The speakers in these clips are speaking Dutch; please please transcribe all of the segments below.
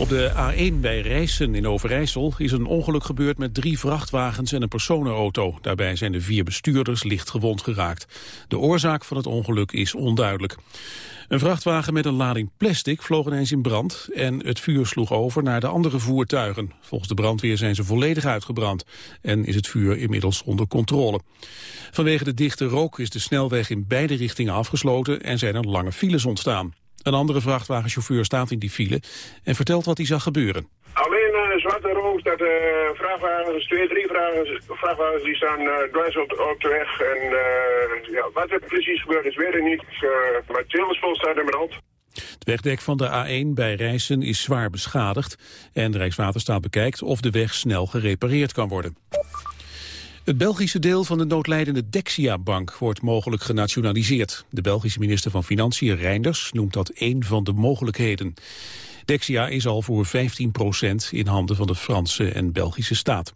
Op de A1 bij Rijssen in Overijssel is een ongeluk gebeurd met drie vrachtwagens en een personenauto. Daarbij zijn de vier bestuurders licht gewond geraakt. De oorzaak van het ongeluk is onduidelijk. Een vrachtwagen met een lading plastic vloog ineens in brand en het vuur sloeg over naar de andere voertuigen. Volgens de brandweer zijn ze volledig uitgebrand en is het vuur inmiddels onder controle. Vanwege de dichte rook is de snelweg in beide richtingen afgesloten en zijn er lange files ontstaan. Een andere vrachtwagenchauffeur staat in die file en vertelt wat hij zag gebeuren. Alleen uh, zwarte rook, dat uh, vrachtwagens, twee, drie vrachtwagens, vrachtwagens die staan uh, dwars op, op, de weg. En ja, wat er precies gebeurd is, weet ik niet. maar Tildersvol staat in mijn hand. Het wegdek van de A1 bij Rijssen is zwaar beschadigd en de Rijkswaterstaat bekijkt of de weg snel gerepareerd kan worden. Het Belgische deel van de noodlijdende Dexia-bank wordt mogelijk genationaliseerd. De Belgische minister van Financiën Reinders noemt dat een van de mogelijkheden. Dexia is al voor 15% in handen van de Franse en Belgische staat.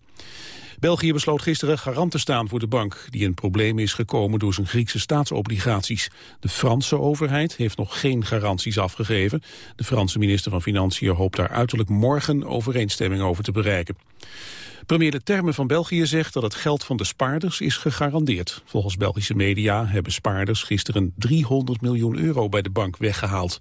België besloot gisteren garant te staan voor de bank... die in probleem is gekomen door zijn Griekse staatsobligaties. De Franse overheid heeft nog geen garanties afgegeven. De Franse minister van Financiën hoopt daar uiterlijk morgen overeenstemming over te bereiken. Premier de Termen van België zegt dat het geld van de spaarders is gegarandeerd. Volgens Belgische media hebben spaarders gisteren 300 miljoen euro bij de bank weggehaald.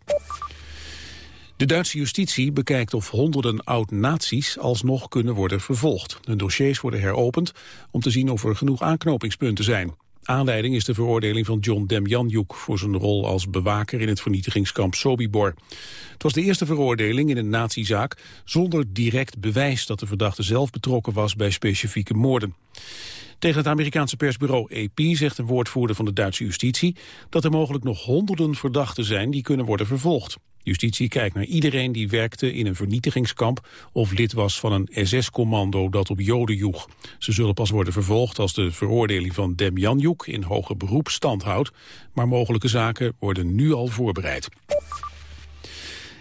De Duitse justitie bekijkt of honderden oud-nazi's alsnog kunnen worden vervolgd. Hun dossiers worden heropend om te zien of er genoeg aanknopingspunten zijn. Aanleiding is de veroordeling van John Demjanjuk voor zijn rol als bewaker in het vernietigingskamp Sobibor. Het was de eerste veroordeling in een nazizaak zonder direct bewijs dat de verdachte zelf betrokken was bij specifieke moorden. Tegen het Amerikaanse persbureau AP zegt een woordvoerder van de Duitse justitie dat er mogelijk nog honderden verdachten zijn die kunnen worden vervolgd. Justitie kijkt naar iedereen die werkte in een vernietigingskamp of lid was van een SS-commando dat op Joden joeg. Ze zullen pas worden vervolgd als de veroordeling van Demjanjuk in hoger beroep stand houdt, maar mogelijke zaken worden nu al voorbereid.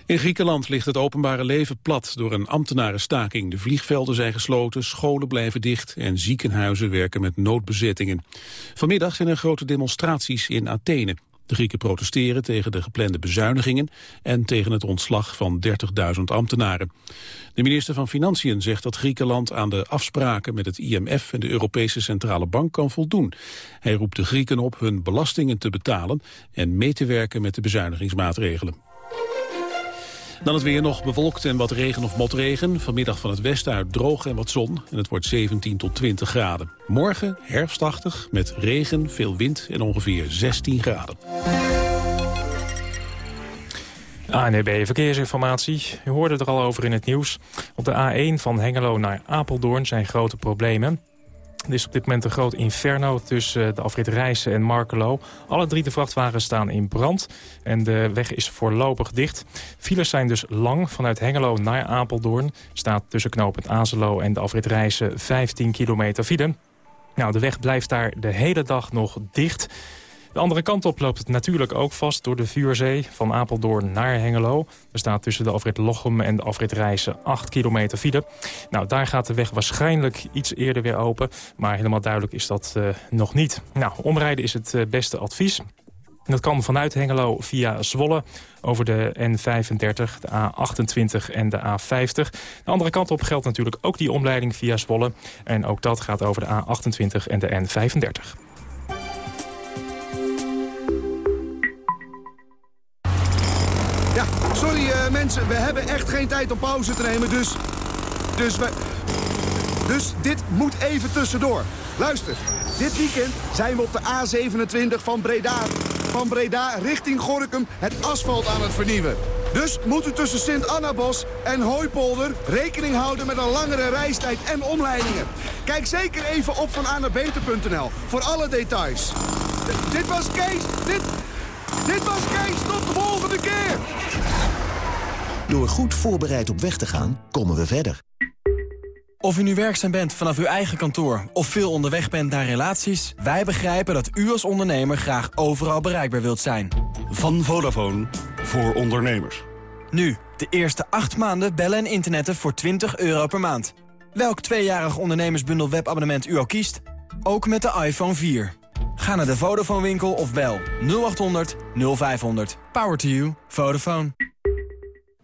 In Griekenland ligt het openbare leven plat door een ambtenarenstaking. De vliegvelden zijn gesloten, scholen blijven dicht en ziekenhuizen werken met noodbezettingen. Vanmiddag zijn er grote demonstraties in Athene. De Grieken protesteren tegen de geplande bezuinigingen en tegen het ontslag van 30.000 ambtenaren. De minister van Financiën zegt dat Griekenland aan de afspraken met het IMF en de Europese Centrale Bank kan voldoen. Hij roept de Grieken op hun belastingen te betalen en mee te werken met de bezuinigingsmaatregelen. Dan het weer nog bewolkt en wat regen of motregen. Vanmiddag van het westen uit droog en wat zon. En het wordt 17 tot 20 graden. Morgen herfstachtig met regen, veel wind en ongeveer 16 graden. ANEB Verkeersinformatie. U hoorde er al over in het nieuws. Op de A1 van Hengelo naar Apeldoorn zijn grote problemen. Er is op dit moment een groot inferno tussen eh, de afrit Rijssen en Markelo. Alle drie de vrachtwagens staan in brand en de weg is voorlopig dicht. Files zijn dus lang vanuit Hengelo naar Apeldoorn. Staat tussen knooppunt Azelo en de afrit Rijssen 15 kilometer file. Nou, de weg blijft daar de hele dag nog dicht. De andere kant op loopt het natuurlijk ook vast door de Vuurzee van Apeldoorn naar Hengelo. Er staat tussen de afrit Lochem en de afrit Rijssen 8 kilometer file. Nou, daar gaat de weg waarschijnlijk iets eerder weer open. Maar helemaal duidelijk is dat uh, nog niet. Nou, omrijden is het uh, beste advies. Dat kan vanuit Hengelo via Zwolle over de N35, de A28 en de A50. De andere kant op geldt natuurlijk ook die omleiding via Zwolle. En ook dat gaat over de A28 en de N35. We hebben echt geen tijd om pauze te nemen, dus... Dus we... Dus dit moet even tussendoor. Luister, dit weekend zijn we op de A27 van Breda... van Breda richting Gorkum het asfalt aan het vernieuwen. Dus moet u tussen Sint-Annabos en Hooipolder rekening houden met een langere reistijd en omleidingen. Kijk zeker even op van voor alle details. Dit was Kees, dit, dit was Kees, tot de volgende keer! Door goed voorbereid op weg te gaan, komen we verder. Of u nu werkzaam bent vanaf uw eigen kantoor of veel onderweg bent naar relaties... wij begrijpen dat u als ondernemer graag overal bereikbaar wilt zijn. Van Vodafone voor ondernemers. Nu, de eerste acht maanden bellen en internetten voor 20 euro per maand. Welk tweejarig ondernemersbundel webabonnement u ook kiest, ook met de iPhone 4. Ga naar de Vodafone winkel of bel 0800 0500. Power to you. Vodafone.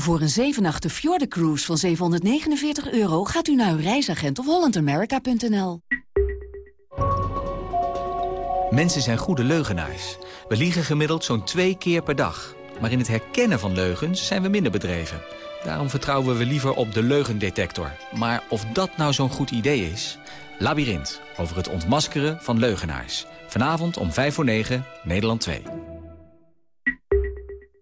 Voor een 7 nachten Cruise van 749 euro gaat u naar uw reisagent of hollandamerica.nl. Mensen zijn goede leugenaars. We liegen gemiddeld zo'n twee keer per dag. Maar in het herkennen van leugens zijn we minder bedreven. Daarom vertrouwen we liever op de leugendetector. Maar of dat nou zo'n goed idee is? Labyrinth, over het ontmaskeren van leugenaars. Vanavond om 5 voor 9, Nederland 2.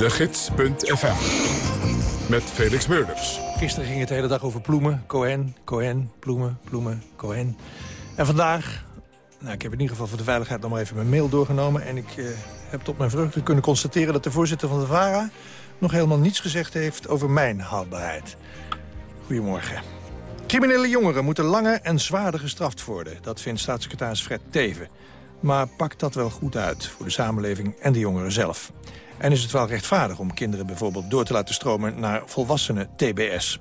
De Gids.fm. Met Felix Meurders. Gisteren ging het de hele dag over ploemen. Cohen, Cohen, ploemen, ploemen, Cohen. En vandaag, nou, ik heb in ieder geval voor de veiligheid nog maar even mijn mail doorgenomen. En ik eh, heb tot mijn vreugde kunnen constateren dat de voorzitter van de VARA... nog helemaal niets gezegd heeft over mijn houdbaarheid. Goedemorgen. Criminele jongeren moeten langer en zwaarder gestraft worden. Dat vindt staatssecretaris Fred Teven. Maar pakt dat wel goed uit voor de samenleving en de jongeren zelf? En is het wel rechtvaardig om kinderen bijvoorbeeld door te laten stromen naar volwassenen TBS?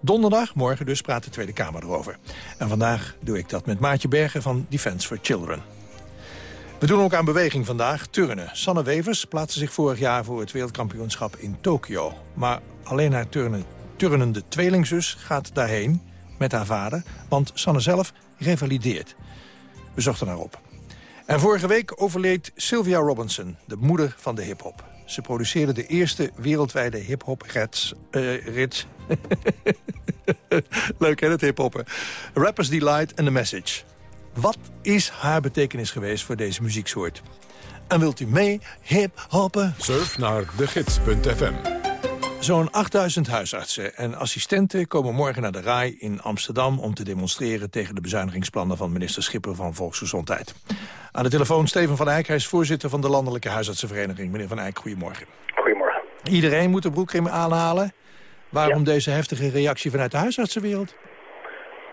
Donderdag, morgen dus, praat de Tweede Kamer erover. En vandaag doe ik dat met Maatje Bergen van Defence for Children. We doen ook aan beweging vandaag, turnen. Sanne Wevers plaatste zich vorig jaar voor het wereldkampioenschap in Tokio. Maar alleen haar turnen, turnende tweelingzus gaat daarheen met haar vader... want Sanne zelf revalideert. We zochten haar op. En vorige week overleed Sylvia Robinson, de moeder van de hiphop. Ze produceerde de eerste wereldwijde hip-hop-rit. Uh, Leuk hè, het hip-hoppen. Rappers Delight and The Message. Wat is haar betekenis geweest voor deze muzieksoort? En wilt u mee hip-hoppen? Surf naar degids.fm. Zo'n 8000 huisartsen en assistenten komen morgen naar de RAI in Amsterdam... om te demonstreren tegen de bezuinigingsplannen van minister Schipper van Volksgezondheid. Aan de telefoon Steven van Eyck, hij is voorzitter van de Landelijke Huisartsenvereniging. Meneer van Eyck, goedemorgen. Goedemorgen. Iedereen moet de broekriem aanhalen. Waarom deze heftige reactie vanuit de huisartsenwereld?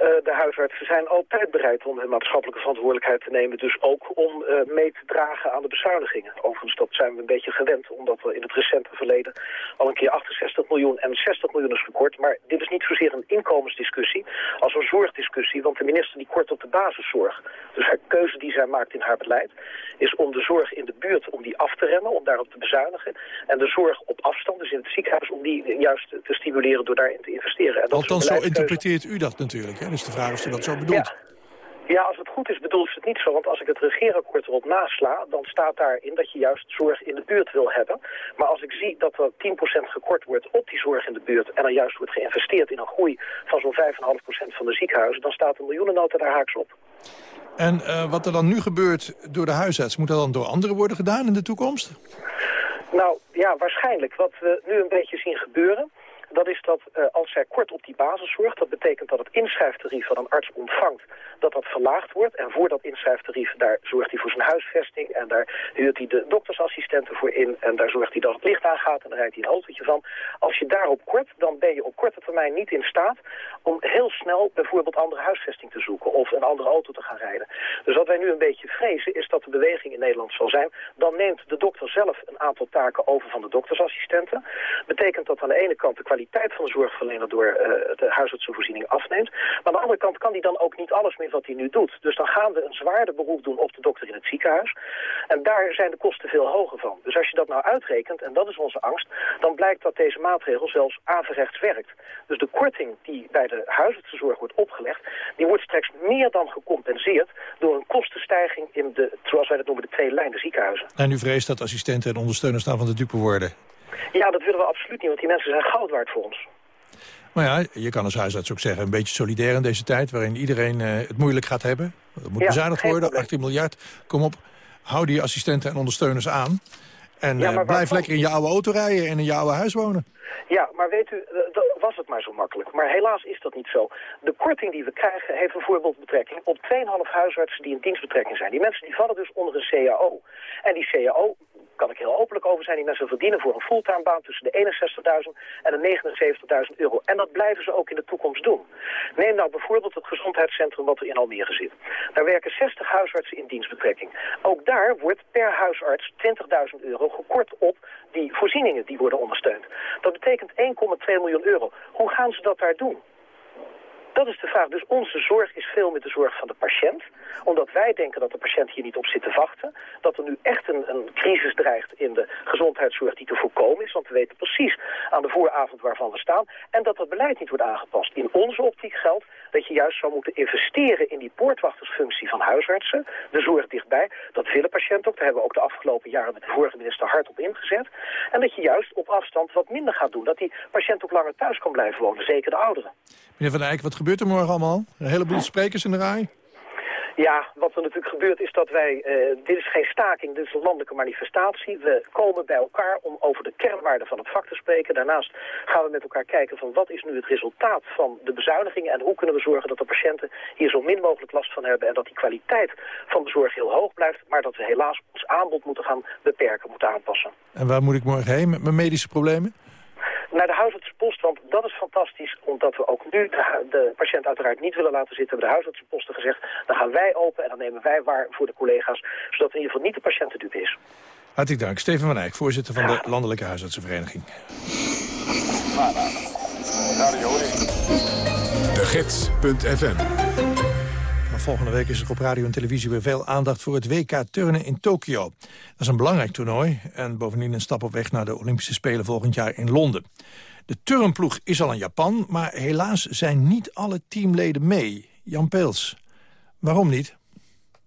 Uh, de huisartsen zijn altijd bereid om hun maatschappelijke verantwoordelijkheid te nemen. Dus ook om uh, mee te dragen aan de bezuinigingen. Overigens, dat zijn we een beetje gewend, omdat we in het recente verleden al een keer 68 miljoen en 60 miljoen is gekort. Maar dit is niet zozeer een inkomensdiscussie als een zorgdiscussie. Want de minister die kort op de basiszorg. Dus haar keuze die zij maakt in haar beleid is om de zorg in de buurt om die af te remmen, om daarop te bezuinigen. En de zorg op afstand, dus in het ziekenhuis, om die juist te stimuleren door daarin te investeren. En dat Althans, zo interpreteert u dat natuurlijk. Hè? Dus de vraag of u dat zo bedoelt. Ja. Ja, als het goed is bedoelt ze het niet zo. Want als ik het regeerakkoord erop nasla, dan staat daarin dat je juist zorg in de buurt wil hebben. Maar als ik zie dat er 10% gekort wordt op die zorg in de buurt... en er juist wordt geïnvesteerd in een groei van zo'n 5,5% van de ziekenhuizen... dan staat een miljoenennota daar haaks op. En uh, wat er dan nu gebeurt door de huisarts, moet dat dan door anderen worden gedaan in de toekomst? Nou ja, waarschijnlijk. Wat we nu een beetje zien gebeuren dat is dat uh, als zij kort op die basis zorgt, dat betekent dat het inschrijftarief dat een arts ontvangt, dat dat verlaagd wordt. En voor dat inschrijftarief, daar zorgt hij voor zijn huisvesting en daar huurt hij de doktersassistenten voor in en daar zorgt hij dat het licht aangaat en daar rijdt hij een autootje van. Als je daarop kort, dan ben je op korte termijn niet in staat om heel snel bijvoorbeeld andere huisvesting te zoeken of een andere auto te gaan rijden. Dus wat wij nu een beetje vrezen is dat de beweging in Nederland zal zijn, dan neemt de dokter zelf een aantal taken over van de doktersassistenten. Betekent dat aan de ene kant de kwaliteit kwaliteit van de zorgverlener door uh, de huisartsenvoorziening afneemt. Maar aan de andere kant kan hij dan ook niet alles meer wat hij nu doet. Dus dan gaan we een zwaarder beroep doen op de dokter in het ziekenhuis. En daar zijn de kosten veel hoger van. Dus als je dat nou uitrekent, en dat is onze angst, dan blijkt dat deze maatregel zelfs averechts werkt. Dus de korting die bij de huisartsenzorg wordt opgelegd, die wordt straks meer dan gecompenseerd door een kostenstijging in de, zoals wij dat noemen, de twee lijnen ziekenhuizen. En u vreest dat assistenten en ondersteuners van de dupe worden? Ja, dat willen we absoluut niet, want die mensen zijn goud waard voor ons. Maar ja, je kan als huisarts ook zeggen... een beetje solidair in deze tijd... waarin iedereen eh, het moeilijk gaat hebben. Er moet bezuinigd worden, 18 miljard. Kom op, hou die assistenten en ondersteuners aan. En Ja, eh, blijf lekker in je oude auto rijden en in je oude huis wonen. Ja, maar weet u, eh, dat was het maar zo makkelijk. Maar helaas is dat niet zo. De korting die we krijgen heeft bijvoorbeeld betrekking op 2,5 huisartsen die in dienstbetrekking zijn. Die mensen die vallen dus onder een CAO. En die CAO, kan ik heel openlijk over zijn, die mensen verdienen voor een fulltime baan tussen de 61.000 en de 79.000 euro. En dat blijven ze ook in de toekomst doen. Neem nou bijvoorbeeld het gezondheidscentrum wat er in Almere zit. Daar werken 60 huisartsen in dienstbetrekking. Ook daar wordt per huisarts 20.000 euro gekort op die voorzieningen die worden ondersteund. Dat betekent 1,2 miljoen euro. Hoe gaan ze dat daar doen? Dat is de vraag. Dus onze zorg is veel met de zorg van de patiënt. Omdat wij denken dat de patiënt hier niet op zit te wachten. Dat er nu echt een, een crisis dreigt in de gezondheidszorg die te voorkomen is. Want we weten precies aan de vooravond waarvan we staan. En dat dat beleid niet wordt aangepast. In onze optiek geldt dat je juist zou moeten investeren in die poortwachtersfunctie van huisartsen. De zorg dichtbij. Dat willen patiënten ook. Daar hebben we ook de afgelopen jaren met de vorige minister hard op ingezet. En dat je juist op afstand wat minder gaat doen. Dat die patiënt ook langer thuis kan blijven wonen. Zeker de ouderen. Meneer Van Eyck, wat gebeurt er morgen allemaal? Een heleboel sprekers in de rij? Ja, wat er natuurlijk gebeurt is dat wij, eh, dit is geen staking, dit is een landelijke manifestatie. We komen bij elkaar om over de kernwaarden van het vak te spreken. Daarnaast gaan we met elkaar kijken van wat is nu het resultaat van de bezuinigingen en hoe kunnen we zorgen dat de patiënten hier zo min mogelijk last van hebben en dat die kwaliteit van de zorg heel hoog blijft, maar dat we helaas ons aanbod moeten gaan beperken, moeten aanpassen. En waar moet ik morgen heen met mijn medische problemen? Naar de huisartsenpost, want dat is fantastisch, omdat we ook nu de, de patiënt uiteraard niet willen laten zitten. Hebben de huisartsenposten gezegd, dan gaan wij open en dan nemen wij waar voor de collega's, zodat in ieder geval niet de patiënt de dupe is. Hartelijk dank. Steven van Eyck, voorzitter van de Landelijke Huisartsenvereniging. De Gids.fm volgende week is er op radio en televisie weer veel aandacht voor het WK turnen in Tokio. Dat is een belangrijk toernooi en bovendien een stap op weg naar de Olympische Spelen volgend jaar in Londen. De turnploeg is al in Japan, maar helaas zijn niet alle teamleden mee. Jan Peels, waarom niet?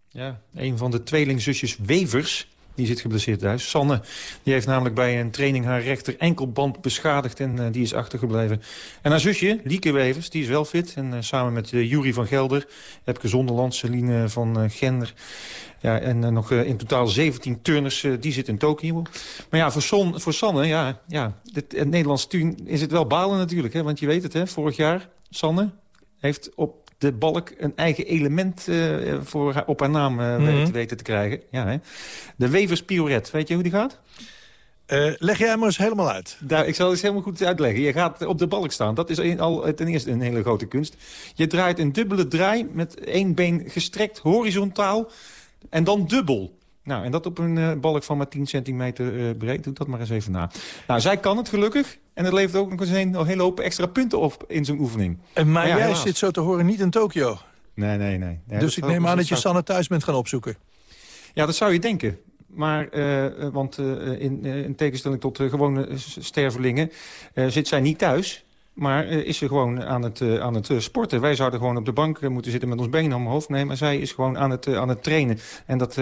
Ja, een van de tweelingzusjes Wevers, die zit geblesseerd thuis. Sanne, die heeft namelijk bij een training haar rechter enkelband beschadigd en eh, die is achtergebleven. En haar zusje, Lieke Wevers, die is wel fit. En eh, samen met uh, Jury van Gelder, Epke Zonderland, Celine van Gender... Ja, en nog in totaal 17 turners, die zitten in Tokio. Maar ja, voor, voor Sanne, ja, ja het, het Nederlands team is het wel balen natuurlijk. Hè, want je weet het, hè, vorig jaar, Sanne heeft op de balk een eigen element eh, voor haar, op haar naam eh, Mhm. te weten te krijgen. Ja, hè. De Wevers Pioret, weet je hoe die gaat? Eh, leg jij maar eens helemaal uit. Daar, ik zal het eens helemaal goed uitleggen. Je gaat op de balk staan. Dat is een- al ten eerste een hele grote kunst. Je draait een dubbele draai met één been gestrekt horizontaal en dan dubbel. Nou, en dat op een eh, balk van maar 10 centimeter eh, breed. Doe dat maar eens even na. Nou, zij kan het gelukkig. En het levert ook nog eens een, een hele hoop extra punten op in zo'n oefening. En maar Ja, jij helaas. zit zo te horen niet in Tokio. Nee, nee, nee. Dus ik neem aan dat je Sanne thuis bent gaan opzoeken. Ja, dat zou je denken. Maar, eh, want in, in tegenstelling tot gewone stervelingen... zit zij niet thuis, maar eh, is ze gewoon aan het, eh, aan het eh, sporten. Wij zouden gewoon op de bank moeten zitten met ons benen omhoog. Nee, maar zij is gewoon aan het, aan het trainen. En dat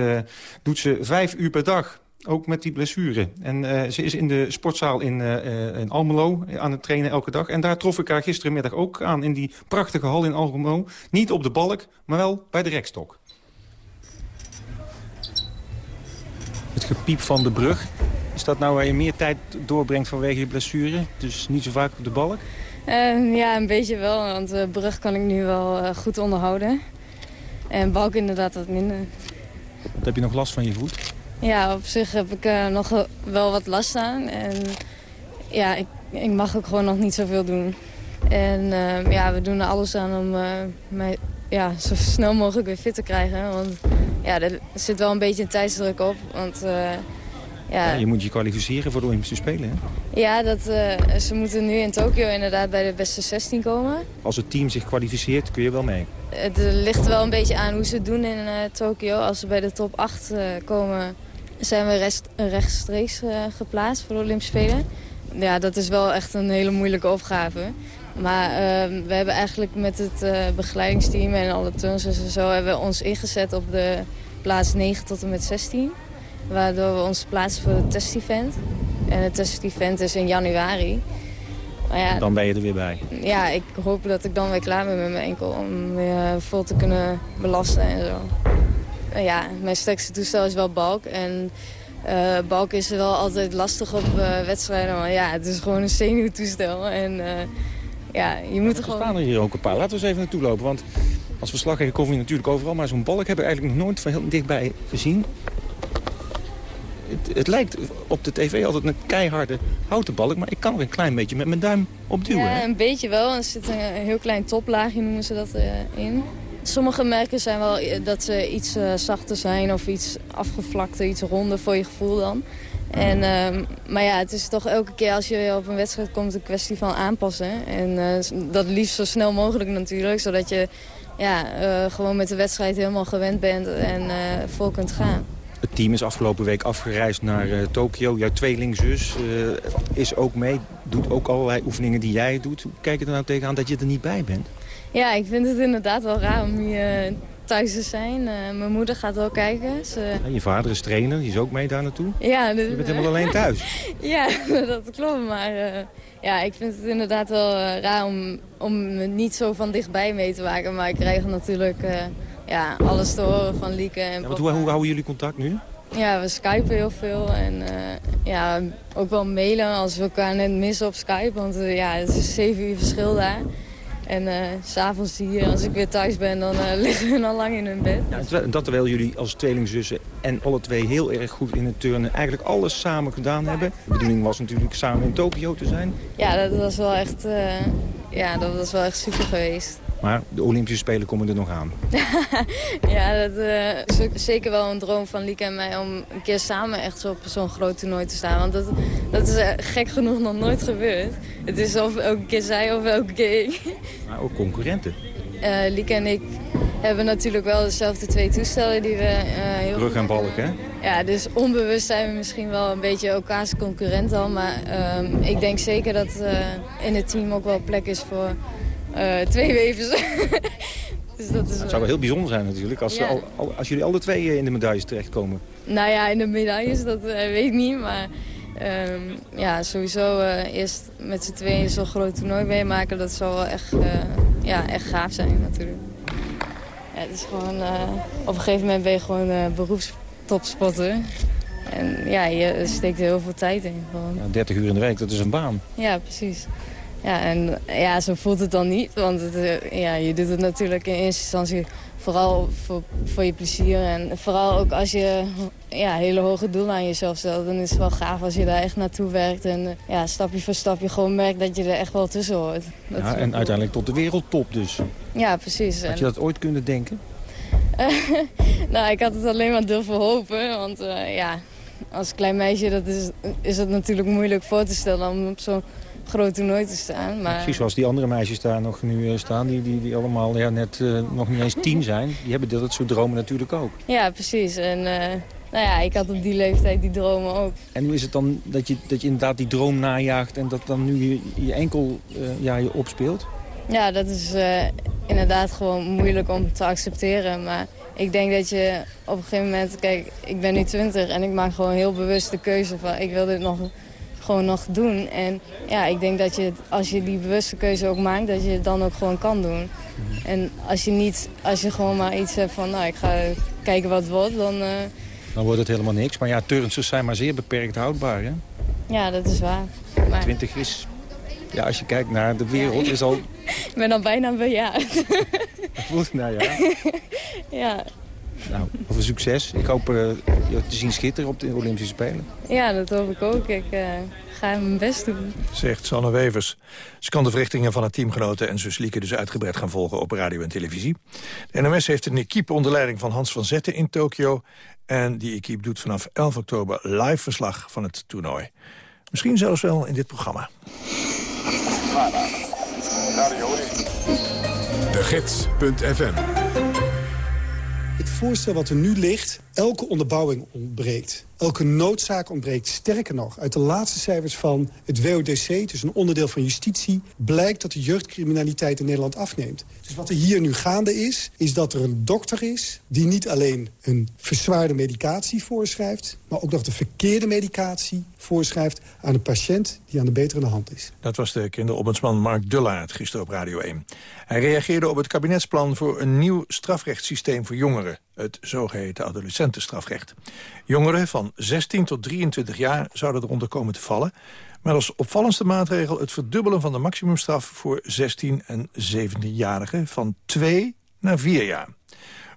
doet ze vijf uur per dag. Ook met die blessure. En ze is in de sportzaal in, in Almelo aan het trainen elke dag. En daar trof ik haar gisterenmiddag ook aan in die prachtige hal in Almelo. Niet op de balk, maar wel bij de rekstok. Het gepiep van de brug. Is dat nou waar je meer tijd doorbrengt vanwege je blessure? Dus niet zo vaak op de balk? Eh, ja, een beetje wel, want de brug kan ik nu wel eh, goed onderhouden. En balk inderdaad wat minder. Dan heb je nog last van je voet. Ja, op zich heb ik er nog wel- wat last aan. En ja, ik, ik mag ook gewoon nog niet zoveel doen. En eh, ja, we doen er alles aan om eh, mij ja, zo snel mogelijk weer fit te krijgen. Want ja, er zit wel een beetje een tijdsdruk op. Want eh, ja, je moet je kwalificeren voor de Olympische Spelen. Hè? ja dat, eh, ze moeten nu in Tokio inderdaad bij de beste 16 komen. Als het team zich kwalificeert, kun je wel mee. Het eh, ligt wel een beetje aan hoe ze het doen in eh, Tokio. Als ze bij de top 8 eh, komen, zijn we rest, rechtstreeks geplaatst voor de Olympische Spelen. Ja, dat is wel echt een hele moeilijke opgave. Maar eh, we hebben eigenlijk met het begeleidingsteam en alle turnsters en zo... hebben we ons ingezet op de plaats 9 tot en met 16. Waardoor we ons plaatsen voor het test-event. En het test-event is in januari. Maar ja, Dan ben je er weer bij. ja, ik hoop dat ik dan weer klaar ben met mijn enkel om weer vol te kunnen belasten en zo. Ja, mijn sterkste toestel is wel balk. En eh, balk is wel altijd lastig op eh, wedstrijden, maar ja, het is gewoon een zenuwtoestel. En eh, ja, je moet er Er gewoon... staan er hier ook een paar. Laten we eens even naartoe lopen. Want als verslaggever kom je natuurlijk overal. Maar zo'n balk heb ik eigenlijk nog nooit van heel dichtbij gezien. Het, het lijkt op de tv altijd een keiharde houten balk. Maar ik kan er een klein beetje met mijn duim op duwen. Ja, hè? een beetje wel. Er zit een heel klein toplaagje, noemen ze dat, eh, in. Sommige merken zijn wel eh, dat ze iets eh, zachter zijn of iets afgevlakter, iets ronder voor je gevoel dan. En, ehm, maar ja, het is toch elke keer als je op een wedstrijd komt een kwestie van aanpassen. En dat liefst zo snel mogelijk natuurlijk, zodat je ja, gewoon met de wedstrijd helemaal gewend bent en vol kunt gaan. Het team is afgelopen week afgereisd naar eh, Tokio. Jouw tweelingzus eh, is ook mee. Doet ook allerlei oefeningen die jij doet. Hoe kijk je er nou tegenaan dat je er niet bij bent? Ja, ik vind het inderdaad wel raar om hier eh, thuis te zijn. Mijn moeder gaat wel kijken. Ze, Ja, je vader is trainer, die is ook mee daar naartoe. ja, dus, Je bent helemaal alleen thuis. Ja, dat klopt. Maar ja, ik vind het inderdaad wel raar om, om niet zo van dichtbij mee te maken. Maar ik krijg natuurlijk ja, alles te horen van Lieke en Ja, hoe, hoe houden jullie contact nu? Ja, we skypen heel veel. En eh, ja, ook wel mailen als we elkaar net missen op Skype. Want eh, ja, het is zeven uur verschil daar. En s s'avonds hier, als ik weer thuis ben, dan liggen we al lang in hun bed. Ja, dat terwijl jullie als tweelingzussen en alle twee heel erg goed in het turnen... eigenlijk alles samen gedaan hebben. De bedoeling was natuurlijk samen in Tokio te zijn. Ja, dat was wel echt, ja, dat was wel echt super geweest. Maar de Olympische Spelen komen er nog aan. ja, dat eh, is zeker wel een droom van Lieke en mij om een keer samen echt zo op zo'n groot toernooi te staan. Want dat, dat is eh, gek genoeg nog nooit gebeurd. Het is of elke keer zij of elke keer ik. Maar ook concurrenten. Eh, Lieke en ik hebben natuurlijk wel dezelfde twee toestellen die we heel goed en balk, hè? Ja, dus onbewust zijn we misschien wel een beetje elkaars concurrent al. Maar ehm, ik denk zeker dat in het team ook wel plek is voor twee wevers. dus dat is Het zou wel heel bijzonder zijn natuurlijk als, Ja. al, al- als jullie alle twee eh, in de medailles terechtkomen. Nou ja, in de medailles, dat eh, weet ik niet. Maar ehm, ja, sowieso eh, eerst met z'n tweeën zo'n groot toernooi meemaken... dat zou wel echt, eh, ja, echt gaaf zijn natuurlijk. Ja, het is gewoon... eh, op een gegeven moment ben je gewoon eh beroepstopspotter. En ja, je steekt er heel veel tijd in. Gewoon. Ja, 30 uur in de week, dat is een baan. Ja, precies. Ja, en ja, zo voelt het dan niet. Want het, eh, ja, je doet het natuurlijk in eerste instantie vooral voor, voor je plezier. En vooral ook als je ja, hele hoge doelen aan jezelf stelt. Dan is het wel gaaf als je daar echt naartoe werkt. En eh, ja, stapje voor stapje gewoon merkt dat je er echt wel tussen hoort. Dat Ja, en cool. uiteindelijk tot de wereldtop dus. Ja, precies. Had je dat ooit kunnen denken? nou, ik had het alleen maar durven hopen. Want eh, ja, als klein meisje dat is, is het natuurlijk moeilijk voor te stellen om op zo'n groot toernooi te staan. Maar... Precies zoals die andere meisjes daar nog nu eh, staan, die, die, die allemaal ja, net eh, nog niet eens tien zijn. Die hebben dat soort dromen natuurlijk ook. Ja, precies. En eh, nou ja, ik had op die leeftijd die dromen ook. En hoe is het dan dat je, dat je inderdaad die droom najaagt en dat dan nu je, je enkel ja, je opspeelt? Ja, dat is inderdaad gewoon moeilijk om te accepteren. Maar ik denk dat je op een gegeven moment... Kijk, ik ben nu 20 en ik maak gewoon heel bewust de keuze van... ik wil dit nog, gewoon nog doen. En ja, ik denk dat je, als je die bewuste keuze ook maakt... dat je het dan ook gewoon kan doen. En als je, niet, als je gewoon maar iets hebt van... nou, ik ga kijken wat het wordt, dan... eh, Dan wordt het helemaal niks. Maar ja, turnsters zijn maar zeer beperkt houdbaar. Hè? ja, dat is waar. Maar 20 is, ja, als je kijkt naar de wereld, is al... ik ben al bijna bejaard. nou ja, ja. Nou, over succes. Ik hoop eh, je te zien schitteren op de Olympische Spelen. ja, dat hoop ik ook. Ik eh, ga mijn best doen. Zegt Sanne Wevers. Ze kan de verrichtingen van haar teamgenoten en zus Lieke dus uitgebreid gaan volgen op radio en televisie. De NOS heeft een equipe onder leiding van Hans van Zetten in Tokio. En die equipe doet vanaf 11 oktober live verslag van het toernooi. Misschien zelfs wel in dit programma. De Gids.fm Het voorstel wat er nu ligt elke onderbouwing ontbreekt. Elke noodzaak ontbreekt. Sterker nog, uit de laatste cijfers van het WODC... dus een onderdeel van justitie... blijkt dat de jeugdcriminaliteit in Nederland afneemt. Dus wat er hier nu gaande is, is dat er een dokter is... die niet alleen een verzwaarde medicatie voorschrijft... maar ook nog de verkeerde medicatie voorschrijft aan een patiënt... die aan de betere hand is. Dat was de kinderombudsman Mark Dullaert gisteren op Radio 1. Hij reageerde op het kabinetsplan voor een nieuw strafrechtssysteem voor jongeren. Het zogeheten adolescentenstrafrecht. Jongeren van 16 tot 23 jaar zouden eronder komen te vallen. Maar als opvallendste maatregel het verdubbelen van de maximumstraf... voor 16 en 17-jarigen van 2 naar 4 jaar.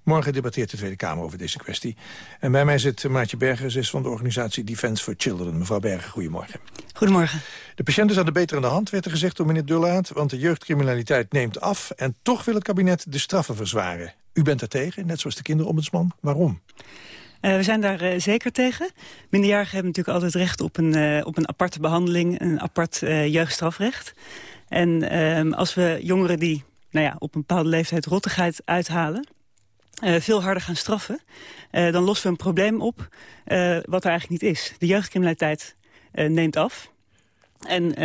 Morgen debatteert de Tweede Kamer over deze kwestie. En bij mij zit Maartje Bergers, is van de organisatie Defence for Children. Mevrouw Berger, goedemorgen. Goedemorgen. De patiënt is aan de betere hand, werd er gezegd door meneer Dullaert... want de jeugdcriminaliteit neemt af en toch wil het kabinet de straffen verzwaren. U bent er tegen, net zoals de kinderombudsman. Waarom? Uh, we zijn daar uh, zeker tegen. Minderjarigen hebben natuurlijk altijd recht op een, uh, op een aparte behandeling, een apart jeugdstrafrecht. En ehm, als we jongeren die nou ja, op een bepaalde leeftijd rottigheid uithalen... veel harder gaan straffen, dan lossen we een probleem op wat er eigenlijk niet is. De jeugdcriminaliteit neemt af. En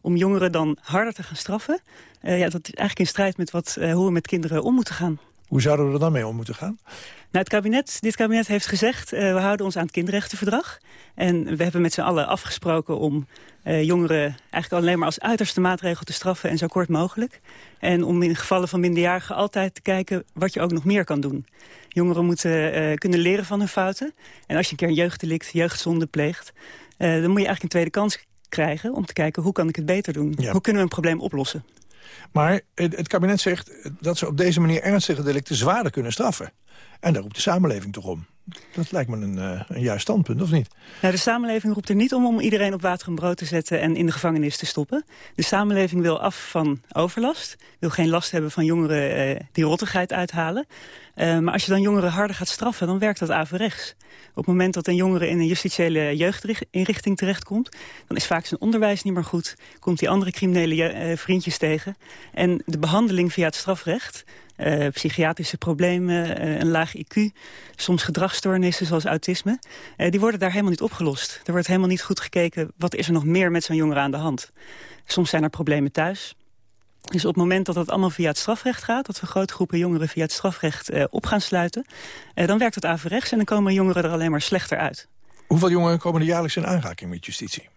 om jongeren dan harder te gaan straffen... ja, dat is eigenlijk in strijd met wat, hoe we met kinderen om moeten gaan. Hoe zouden we er dan mee om moeten gaan? Nou, het kabinet, dit kabinet heeft gezegd, uh, we houden ons aan het kinderrechtenverdrag. En we hebben met z'n allen afgesproken om uh, jongeren eigenlijk alleen maar als uiterste maatregel te straffen en zo kort mogelijk. En om in gevallen van minderjarigen altijd te kijken wat je ook nog meer kan doen. Jongeren moeten uh, kunnen leren van hun fouten. En als je een keer een jeugddelict, jeugdzonde pleegt, dan moet je eigenlijk een tweede kans krijgen om te kijken hoe kan ik het beter doen. Ja. Hoe kunnen we een probleem oplossen. Maar het kabinet zegt dat ze op deze manier ernstige delicten zwaarder kunnen straffen. En daar roept de samenleving toch om. Dat lijkt me een, uh, een juist standpunt, of niet? Nou, de samenleving roept er niet om om iedereen op water en brood te zetten... en in de gevangenis te stoppen. De samenleving wil af van overlast. Wil geen last hebben van jongeren uh, die rottigheid uithalen. Uh, maar als je dan jongeren harder gaat straffen, dan werkt dat averechts. Op het moment dat een jongere in een justitiële jeugdinrichting terechtkomt... dan is vaak zijn onderwijs niet meer goed. Komt hij andere criminele vriendjes tegen. En de behandeling via het strafrecht uh, psychiatrische problemen, uh, een laag IQ, soms gedragsstoornissen zoals autisme. Uh, die worden daar helemaal niet opgelost. Er wordt helemaal niet goed gekeken wat is er nog meer met zo'n jongere aan de hand. Soms zijn er problemen thuis. Dus op het moment dat dat allemaal via het strafrecht gaat... dat we grote groepen jongeren via het strafrecht op gaan sluiten... dan werkt het averechts en dan komen jongeren er alleen maar slechter uit. Hoeveel jongeren komen er jaarlijks in aanraking met justitie?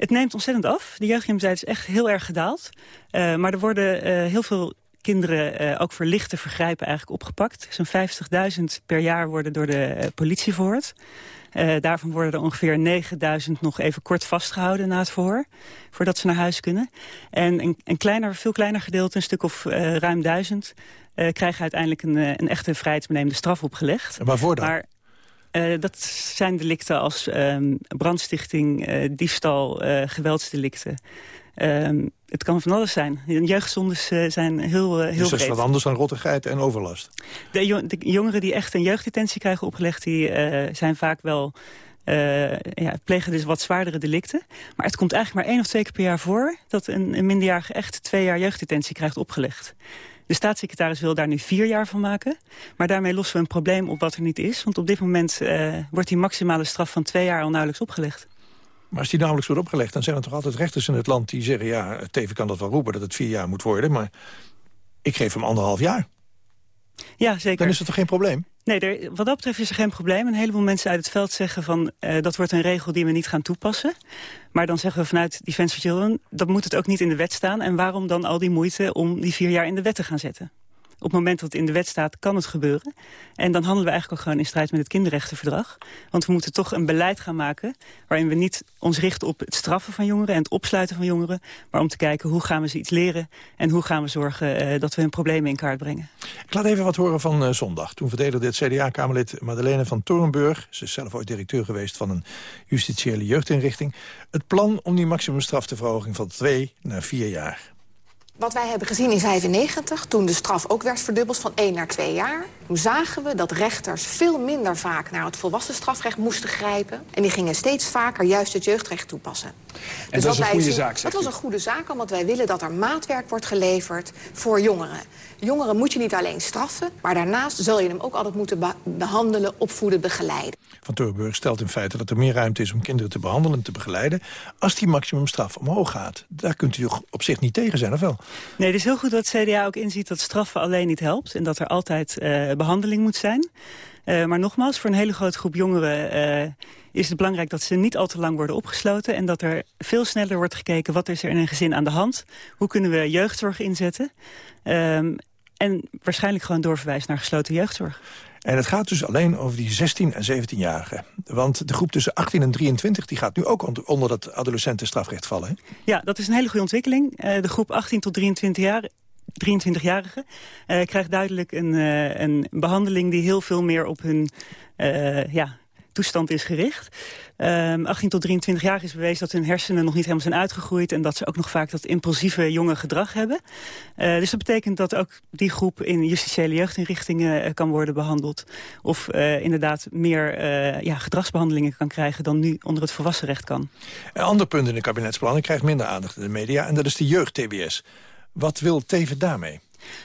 Het neemt ontzettend af. De jeugdcriminaliteit is echt heel erg gedaald. Uh, maar er worden uh, heel veel kinderen uh, ook voor lichte vergrijpen eigenlijk opgepakt. Zo'n 50.000 per jaar worden door de uh, politie verhoord. Uh, daarvan worden er ongeveer 9.000 nog even kort vastgehouden na het verhoor. Voordat ze naar huis kunnen. En een, een kleiner, veel kleiner gedeelte, een stuk of ruim duizend... krijgen uiteindelijk een, een echte vrijheidsbenemende straf opgelegd. En waarvoor dan? Maar, uh, dat zijn delicten als um, brandstichting, uh, diefstal, uh, geweldsdelicten. Um, het kan van alles zijn. Jeugdzondes uh, zijn heel, uh, heel dus dat is wat anders dan rottigheid en overlast? De, jo de jongeren die echt een jeugddetentie krijgen opgelegd... die uh, zijn vaak wel... ja, plegen dus wat zwaardere delicten. Maar het komt eigenlijk maar één of twee keer per jaar voor... dat een, een minderjarige echt twee jaar jeugddetentie krijgt opgelegd. De staatssecretaris wil daar nu vier jaar van maken. Maar daarmee lossen we een probleem op wat er niet is. Want op dit moment wordt die maximale straf van twee jaar al nauwelijks opgelegd. Maar als die nauwelijks wordt opgelegd... dan zijn er toch altijd rechters in het land die zeggen... ja, Teven kan dat wel roepen dat het vier jaar moet worden... maar ik geef hem anderhalf jaar. Ja, zeker. Dan is het toch geen probleem? Nee, er, wat dat betreft is er geen probleem. Een heleboel mensen uit het veld zeggen van... Uh, dat wordt een regel die we niet gaan toepassen. Maar dan zeggen we vanuit Defense for Children... dat moet het ook niet in de wet staan. En waarom dan al die moeite om die vier jaar in de wet te gaan zetten? Op het moment dat het in de wet staat, kan het gebeuren. En dan handelen we eigenlijk ook gewoon in strijd met het kinderrechtenverdrag. Want we moeten toch een beleid gaan maken... waarin we niet ons richten op het straffen van jongeren... en het opsluiten van jongeren... maar om te kijken hoe gaan we ze iets leren... en hoe gaan we zorgen uh, dat we hun problemen in kaart brengen. Ik laat even wat horen van uh, zondag. Toen verdedigde het CDA-kamerlid Madeleine van Torenburg... ze is zelf ooit directeur geweest van een justitiële jeugdinrichting... het plan om die maximumstraf te verhogen van twee naar vier jaar. Wat wij hebben gezien in 95, toen de straf ook werd verdubbeld van 1 naar 2 jaar... toen zagen we dat rechters veel minder vaak naar het volwassen strafrecht moesten grijpen. En die gingen steeds vaker juist het jeugdrecht toepassen. En dat is een goede zaak, Dat was een goede zaak, omdat wij willen dat er maatwerk wordt geleverd voor jongeren. Jongeren moet je niet alleen straffen, maar daarnaast zul je hem ook altijd moeten behandelen, opvoeden, begeleiden. Van Turburg stelt in feite dat er meer ruimte is om kinderen te behandelen en te begeleiden... als die maximumstraf omhoog gaat. Daar kunt u op zich niet tegen zijn, of wel? Nee, het is heel goed dat CDA ook inziet dat straffen alleen niet helpt... en dat er altijd uh, behandeling moet zijn. Uh, maar nogmaals, voor een hele grote groep jongeren... Uh, is het belangrijk dat ze niet al te lang worden opgesloten... en dat er veel sneller wordt gekeken wat is er in een gezin aan de hand. Hoe kunnen we jeugdzorg inzetten? Um, en waarschijnlijk gewoon doorverwijzen naar gesloten jeugdzorg. En het gaat dus alleen over die 16 en 17-jarigen. Want de groep tussen 18 en 23 die gaat nu ook onder dat adolescentenstrafrecht vallen. Hè? Ja, dat is een hele goede ontwikkeling. Uh, de groep 18 tot 23 jaar 23-jarigen uh, krijgt duidelijk een, uh, een behandeling die heel veel meer op hun uh, ja, toestand is gericht. Um, ehm, 18 tot 23 jaar is bewezen dat hun hersenen nog niet helemaal zijn uitgegroeid... en dat ze ook nog vaak dat impulsieve jonge gedrag hebben. Uh, dus dat betekent dat ook die groep in justitiële jeugdinrichtingen uh, kan worden behandeld. Of uh, inderdaad meer ja, gedragsbehandelingen kan krijgen dan nu onder het volwassenrecht kan. Een ander punt in de kabinetsplanning krijgt minder aandacht in de media... en dat is de jeugd-TBS. Wat wil Teven daarmee?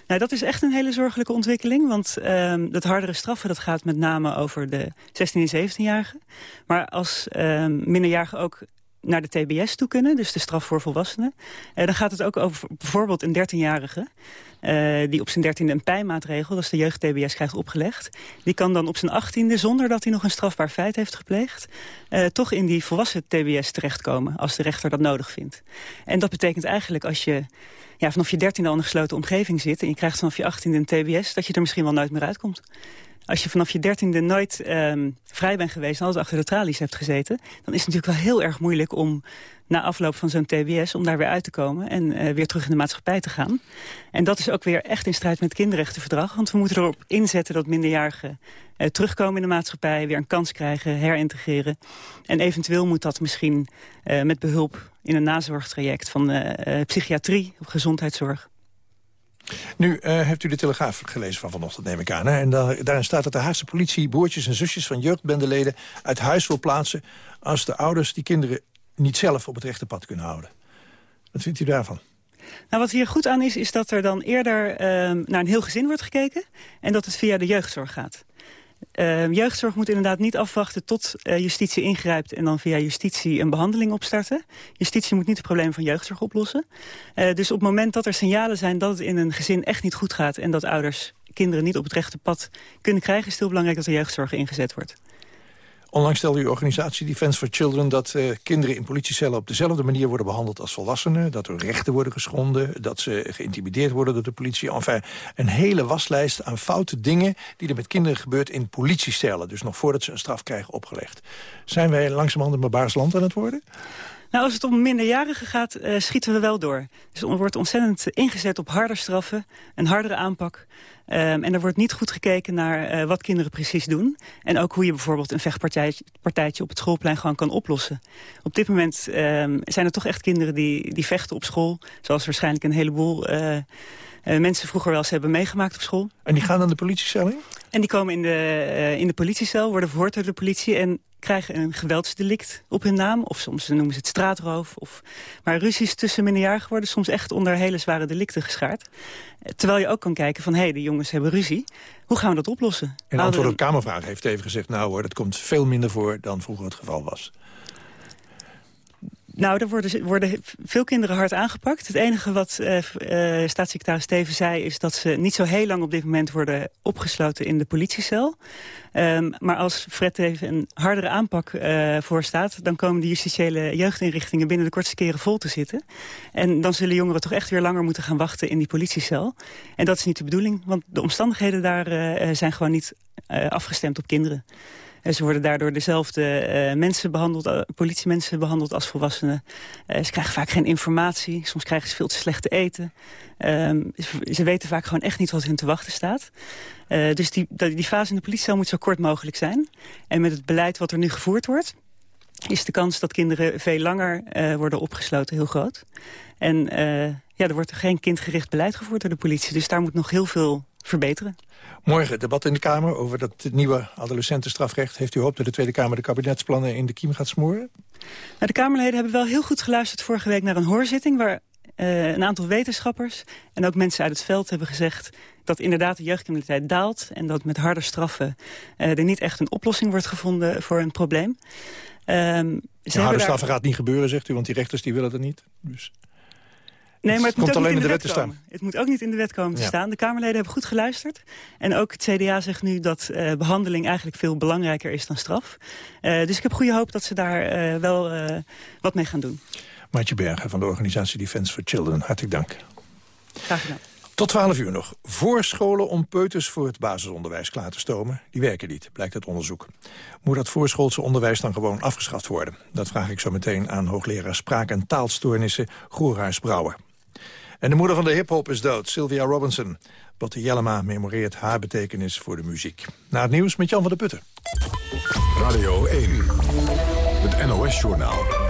Nou, dat is echt een hele zorgelijke ontwikkeling. Want um, dat hardere straffen dat gaat met name over de 16- en 17-jarigen. Maar als um, minderjarigen ook naar de TBS toe kunnen, dus de straf voor volwassenen... Uh, dan gaat het ook over bijvoorbeeld een 13-jarige... Uh, die op zijn dertiende een pijnmaatregel, dat is de jeugd-TBS, krijgt opgelegd. Die kan dan op zijn achttiende, zonder dat hij nog een strafbaar feit heeft gepleegd... Uh, toch in die volwassen TBS terechtkomen, als de rechter dat nodig vindt. En dat betekent eigenlijk als je ja, vanaf je dertiende al in een gesloten omgeving zit... en je krijgt vanaf je achttiende een TBS, dat je er misschien wel nooit meer uitkomt. Als je vanaf je dertiende nooit um, vrij bent geweest... en altijd achter de tralies hebt gezeten... dan is het natuurlijk wel heel erg moeilijk om na afloop van zo'n TBS... om daar weer uit te komen en uh, weer terug in de maatschappij te gaan. En dat is ook weer echt in strijd met het kinderrechtenverdrag. Want we moeten erop inzetten dat minderjarigen uh, terugkomen in de maatschappij... weer een kans krijgen, herintegreren. En eventueel moet dat misschien uh, met behulp in een nazorgtraject... van psychiatrie of gezondheidszorg. Nu uh, heeft u de Telegraaf gelezen van vanochtend, neem ik aan. En daar, daarin staat dat de Haagse politie broertjes en zusjes van jeugdbendeleden... uit huis wil plaatsen als de ouders die kinderen niet zelf op het rechte pad kunnen houden. Wat vindt u daarvan? Nou, wat hier goed aan is, is dat er dan eerder uh, naar een heel gezin wordt gekeken... en dat het via de jeugdzorg gaat. Uh, jeugdzorg moet inderdaad niet afwachten tot uh, justitie ingrijpt... en dan via justitie een behandeling opstarten. Justitie moet niet het probleem van jeugdzorg oplossen. Uh, dus op het moment dat er signalen zijn dat het in een gezin echt niet goed gaat... en dat ouders kinderen niet op het rechte pad kunnen krijgen... is het heel belangrijk dat er jeugdzorg ingezet wordt. Onlangs stelde uw organisatie Defense for Children... dat uh, kinderen in politiecellen op dezelfde manier worden behandeld als volwassenen. Dat hun rechten worden geschonden. Dat ze geïntimideerd worden door de politie. Enfin, een hele waslijst aan foute dingen... die er met kinderen gebeurt in politiecellen. Dus nog voordat ze een straf krijgen opgelegd. Zijn wij langzamerhand een baars land aan het worden? Nou, als het om minderjarigen gaat, uh, schieten we wel door. Dus er wordt ontzettend ingezet op harder straffen, een hardere aanpak. Um, en er wordt niet goed gekeken naar uh, wat kinderen precies doen. En ook hoe je bijvoorbeeld een vechtpartijtje op het schoolplein gewoon kan oplossen. Op dit moment um, zijn er toch echt kinderen die, die vechten op school. Zoals waarschijnlijk een heleboel uh, mensen vroeger wel eens hebben meegemaakt op school. En die gaan dan de politiecel in? En die komen in de, in de politiecel, worden verhoord door de politie... en krijgen een geweldsdelict op hun naam. Of soms noemen ze het straatroof. Of... Maar ruzies tussen minderjarigen worden soms echt onder hele zware delicten geschaard. Terwijl je ook kan kijken van, hé, hey, de jongens hebben ruzie. Hoe gaan we dat oplossen? En antwoord op Kamervraag heeft even gezegd... nou hoor, dat komt veel minder voor dan vroeger het geval was. Nou, er worden, worden, veel kinderen hard aangepakt. Het enige wat uh, uh, staatssecretaris Steven zei... is dat ze niet zo heel lang op dit moment worden opgesloten in de politiecel. Um, maar als Fred even een hardere aanpak uh, voorstaat... dan komen de justitiële jeugdinrichtingen binnen de kortste keren vol te zitten. En dan zullen jongeren toch echt weer langer moeten gaan wachten in die politiecel. En dat is niet de bedoeling, want de omstandigheden daar zijn gewoon niet afgestemd op kinderen. Ze worden daardoor dezelfde uh, mensen behandeld, uh, politiemensen behandeld als volwassenen. Uh, ze krijgen vaak geen informatie. Soms krijgen ze veel te slecht te eten. Um, ze, weten vaak gewoon echt niet wat hun te wachten staat. dus die, die fase in de politiecel moet zo kort mogelijk zijn. En met het beleid wat er nu gevoerd wordt is de kans dat kinderen veel langer worden opgesloten heel groot. En ja, er wordt geen kindgericht beleid gevoerd door de politie. Dus daar moet nog heel veel verbeteren. Morgen debat in de Kamer over dat nieuwe adolescentenstrafrecht. Heeft u hoop dat de Tweede Kamer de kabinetsplannen in de kiem gaat smoren? Nou, de Kamerleden hebben wel heel goed geluisterd vorige week naar een hoorzitting... waar uh, een aantal wetenschappers en ook mensen uit het veld hebben gezegd... dat inderdaad de jeugdcriminaliteit daalt... en dat met harde straffen uh, er niet echt een oplossing wordt gevonden voor een probleem. Um, ja, harde straffen gaat niet gebeuren, zegt u, want die rechters die willen dat niet. Dus... Nee, maar het, moet alleen in de, wet, te staan. Het moet ook niet in de wet komen te staan. De Kamerleden hebben goed geluisterd. En ook het CDA zegt nu dat uh, behandeling eigenlijk veel belangrijker is dan straf. Uh, dus ik heb goede hoop dat ze daar uh, wel wat mee gaan doen. Maatje Bergen van de organisatie Defense for Children, hartelijk dank. Graag gedaan. Tot 12 uur nog. Voorscholen om peuters voor het basisonderwijs klaar te stomen, die werken niet, blijkt uit onderzoek. Moet dat voorschoolse onderwijs dan gewoon afgeschaft worden? Dat vraag ik zo meteen aan hoogleraar spraak- en taalstoornissen Groeraars Brouwer. En de moeder van de hiphop is dood, Sylvia Robinson. Botte Jellema memoreert haar betekenis voor de muziek. Na het nieuws met Jan van der Putten. Radio 1, het NOS-journaal.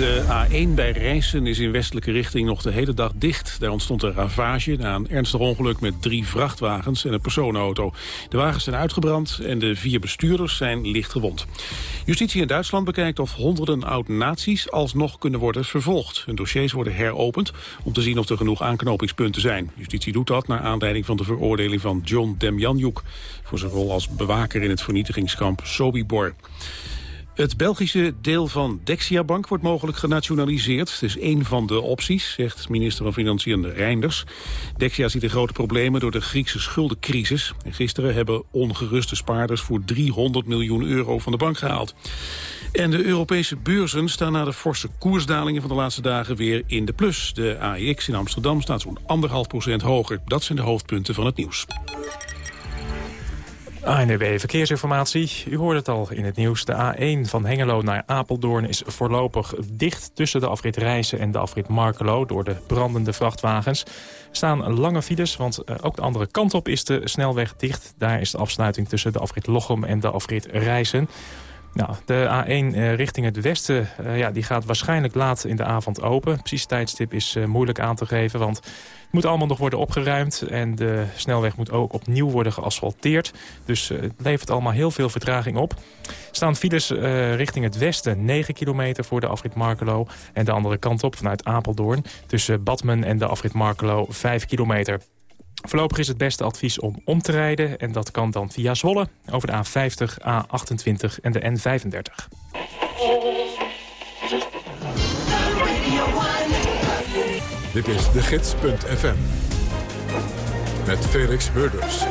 De A1 bij Rijssen is in westelijke richting nog de hele dag dicht. Daar ontstond een ravage na een ernstig ongeluk met drie vrachtwagens en een personenauto. De wagens zijn uitgebrand en de vier bestuurders zijn licht gewond. Justitie in Duitsland bekijkt of honderden oud-nazi's alsnog kunnen worden vervolgd. Hun dossiers worden heropend om te zien of er genoeg aanknopingspunten zijn. Justitie doet dat naar aanleiding van de veroordeling van John Demjanjuk... voor zijn rol als bewaker in het vernietigingskamp Sobibor. Het Belgische deel van Dexia Bank wordt mogelijk genationaliseerd. Het is één van de opties, zegt minister van Financiën Reinders. Dexia ziet de grote problemen door de Griekse schuldencrisis. En gisteren hebben ongeruste spaarders voor 300 miljoen euro van de bank gehaald. En de Europese beurzen staan na de forse koersdalingen van de laatste dagen weer in de plus. De AEX in Amsterdam staat zo'n anderhalf procent hoger. Dat zijn de hoofdpunten van het nieuws. ANWB Verkeersinformatie. U hoorde het al in het nieuws. De A1 van Hengelo naar Apeldoorn is voorlopig dicht... tussen de afrit Rijssen en de afrit Markelo... door de brandende vrachtwagens. Staan lange files, want eh, ook de andere kant op is de snelweg dicht. Daar is de afsluiting tussen de afrit Lochem en de afrit Rijssen. Nou, de A1 uh, richting het westen uh, ja, die gaat waarschijnlijk laat in de avond open. Precies tijdstip is moeilijk aan te geven, want moet allemaal nog worden opgeruimd. En de snelweg moet ook opnieuw worden geasfalteerd. Dus het levert allemaal heel veel vertraging op. Staan files richting het westen 9 kilometer voor de afrit Markelo. En de andere kant op vanuit Apeldoorn tussen Badmen en de afrit Markelo 5 kilometer. Voorlopig is het beste advies om om te rijden. En dat kan dan via Zwolle over de A50, A28 en de N35. Dit is de gids.fm. Met Felix Burders.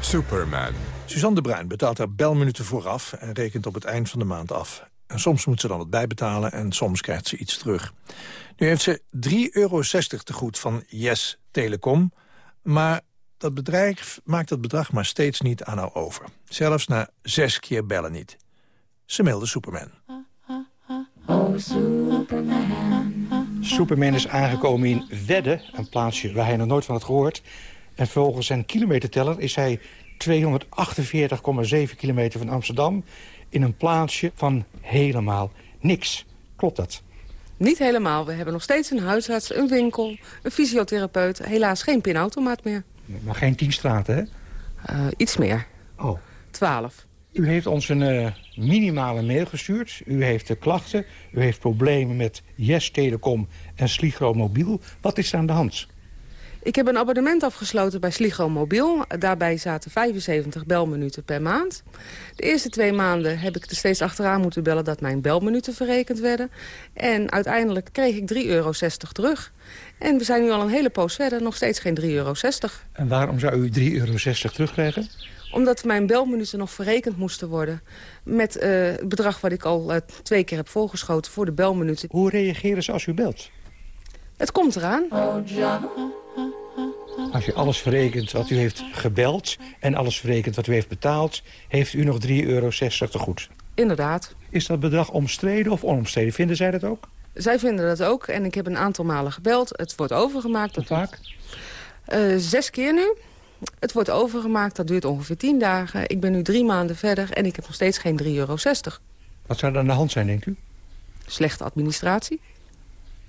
Superman. Suzanne de Bruin betaalt haar belminuten vooraf... en rekent op het eind van de maand af. En soms moet ze dan wat bijbetalen en soms krijgt ze iets terug. Nu heeft ze 3,60 euro te goed van Yes Telecom... Maar dat bedrijf maakt dat bedrag maar steeds niet aan haar over. Zelfs na zes keer bellen niet. Ze mailde Superman. Oh, Superman. Superman is aangekomen in Wedde, een plaatsje waar hij nog nooit van had gehoord. En volgens zijn kilometerteller is hij 248,7 kilometer van Amsterdam... in een plaatsje van helemaal niks. Klopt dat? Niet helemaal. We hebben nog steeds een huisarts, een winkel, een fysiotherapeut. Helaas geen pinautomaat meer. Maar geen tien straten, hè? Uh, iets meer. Oh. Twaalf. U heeft ons een uh, minimale mail gestuurd. U heeft uh, klachten. U heeft problemen met Yes Telecom en Sligro Mobiel. Wat is er aan de hand? Ik heb een abonnement afgesloten bij Sligo Mobiel. Daarbij zaten 75 belminuten per maand. De eerste twee maanden heb ik er steeds achteraan moeten bellen... dat mijn belminuten verrekend werden. En uiteindelijk kreeg ik 3,60 euro terug. En we zijn nu al een hele poos verder, nog steeds geen 3,60 euro. En waarom zou u 3,60 euro terugkrijgen? Omdat mijn belminuten nog verrekend moesten worden... met uh, het bedrag wat ik al uh, twee keer heb voorgeschoten voor de belminuten. Hoe reageren ze als u belt? Het komt eraan. Als je alles verrekent wat u heeft gebeld en alles verrekent wat u heeft betaald... heeft u nog 3,60 euro te goed. Inderdaad. Is dat bedrag omstreden of onomstreden? Vinden zij dat ook? Zij vinden dat ook en ik heb een aantal malen gebeld. Het wordt overgemaakt. Hoe vaak? Uh, zes keer nu. Het wordt overgemaakt, dat duurt ongeveer tien dagen. Ik ben nu drie maanden verder en ik heb nog steeds geen 3,60 euro. Wat zou er aan de hand zijn, denkt u? Slechte administratie.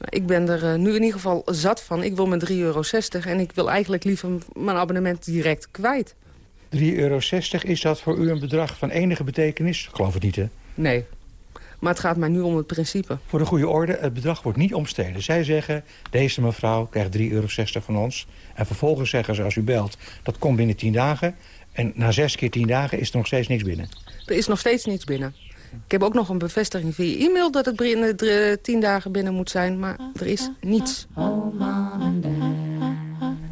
Ik ben er eh, nu in ieder geval zat van. Ik wil mijn 3,60 euro en ik wil eigenlijk liever mijn abonnement direct kwijt. 3,60 euro, is dat voor u een bedrag van enige betekenis? Ik geloof het niet, hè? Nee. Maar het gaat mij nu om het principe. Voor de goede orde, het bedrag wordt niet omstreden. Zij zeggen, deze mevrouw krijgt 3,60 euro van ons. En vervolgens zeggen ze, als u belt, dat komt binnen 10 dagen. En na zes keer 10 dagen is er nog steeds niks binnen. Er is nog steeds niets binnen. Ik heb ook nog een bevestiging via e-mail dat het binnen tien dagen binnen moet zijn. Maar er is niets.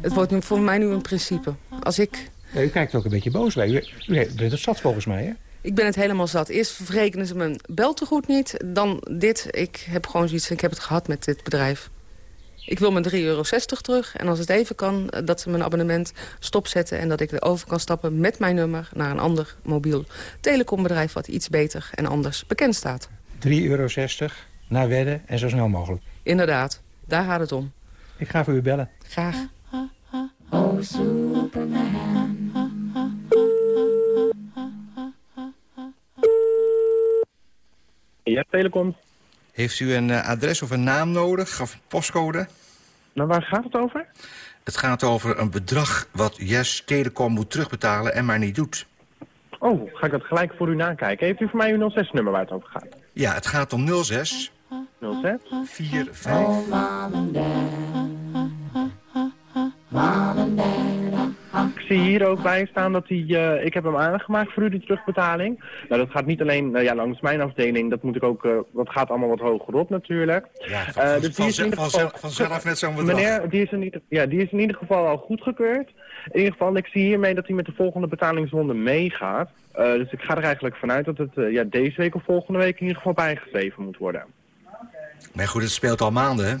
Het wordt nu voor mij nu een principe. Als ik... Ja, u kijkt ook een beetje boos bij. U, u bent het zat volgens mij, hè? Ik ben het helemaal zat. Eerst verrekenen ze mijn beltegoed niet. Dan dit. Ik heb gewoon zoiets. Ik heb het gehad met dit bedrijf. Ik wil mijn 3,60 euro terug. En als het even kan, eh, dat ze mijn abonnement stopzetten... en dat ik er over kan stappen met mijn nummer naar een ander mobiel telecombedrijf... wat iets beter en anders bekend staat. 3,60 euro naar wedden en zo snel mogelijk. Inderdaad, daar gaat het om. Ik ga voor u bellen. Graag. Oh, Superman. Ja, Telecom. Heeft u een uh, adres of een naam nodig, of postcode? Nou, waar gaat het over? Het gaat over een bedrag wat Yes Telecom moet terugbetalen en maar niet doet. Oh, ga ik dat gelijk voor u nakijken. Heeft u voor mij uw 06-nummer waar het over gaat? Ja, het gaat om 06... 06? 45... Oh, zie hier ook bij staan dat hij, uh, ik heb hem aangemaakt voor u, die terugbetaling. Nou, dat gaat niet alleen uh, ja, langs mijn afdeling, dat moet ik ook, uh, dat gaat allemaal wat hoger op natuurlijk. Ja, van, van, dus van, van, geval, vanzelf met zo'n bedrag. Meneer, die is, in ieder, ja, die is in ieder geval al goedgekeurd. In ieder geval, ik zie hiermee dat hij met de volgende betalingsronde meegaat. dus ik ga er eigenlijk vanuit dat het ja, deze week of volgende week in ieder geval bijgeschreven moet worden. Maar goed, het speelt al maanden, hè?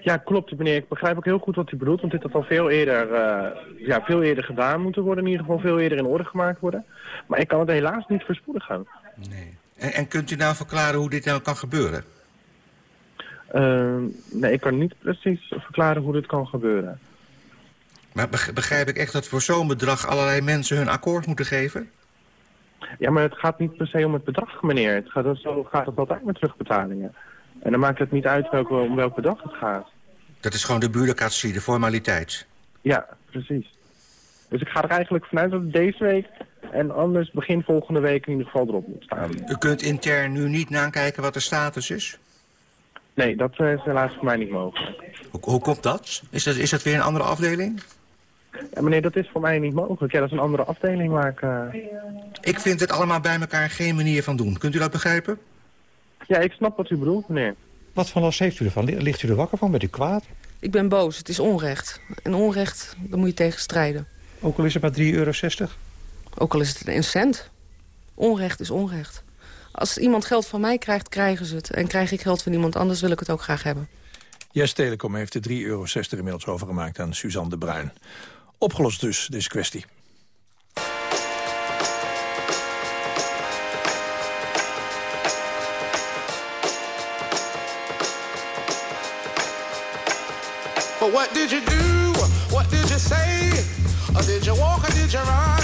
Ja, klopt meneer. Ik begrijp ook heel goed wat u bedoelt, want dit had al veel eerder, uh, ja, veel eerder gedaan moeten worden. In ieder geval veel eerder in orde gemaakt worden. Maar ik kan het helaas niet verspoedigen. Nee. En, en kunt u nou verklaren hoe dit nou kan gebeuren? Uh, nee, ik kan niet precies verklaren hoe dit kan gebeuren. Maar begrijp ik echt dat voor zo'n bedrag allerlei mensen hun akkoord moeten geven? Ja, maar het gaat niet per se om het bedrag, meneer. Het gaat, zo gaat het altijd met terugbetalingen. En dan maakt het niet uit welke, om welke dag het gaat. Dat is gewoon de bureaucratie, de formaliteit. Ja, precies. Dus ik ga er eigenlijk vanuit dat het deze week en anders begin volgende week in ieder geval erop moet staan. U kunt intern nu niet nakijken wat de status is? Nee, dat is helaas voor mij niet mogelijk. Hoe, hoe komt dat? Is, dat? is dat weer een andere afdeling? Ja, meneer, dat is voor mij niet mogelijk. Ja, dat is een andere afdeling waar ik... Uh... Ik vind het allemaal bij elkaar geen manier van doen. Kunt u dat begrijpen? Ja, ik snap wat u bedoelt, meneer. Wat voor last heeft u ervan? Ligt u er wakker van? Bent u kwaad? Ik ben boos. Het is onrecht. En onrecht, daar moet je tegen strijden. Ook al is het maar 3,60 euro? Ook al is het een cent. Onrecht is onrecht. Als iemand geld van mij krijgt, krijgen ze het. En krijg ik geld van iemand anders, wil ik het ook graag hebben. Yes Telecom heeft de 3,60 euro inmiddels overgemaakt aan Suzanne de Bruin. Opgelost dus, deze kwestie. But what did you do? What did you say? Or did you walk or did you run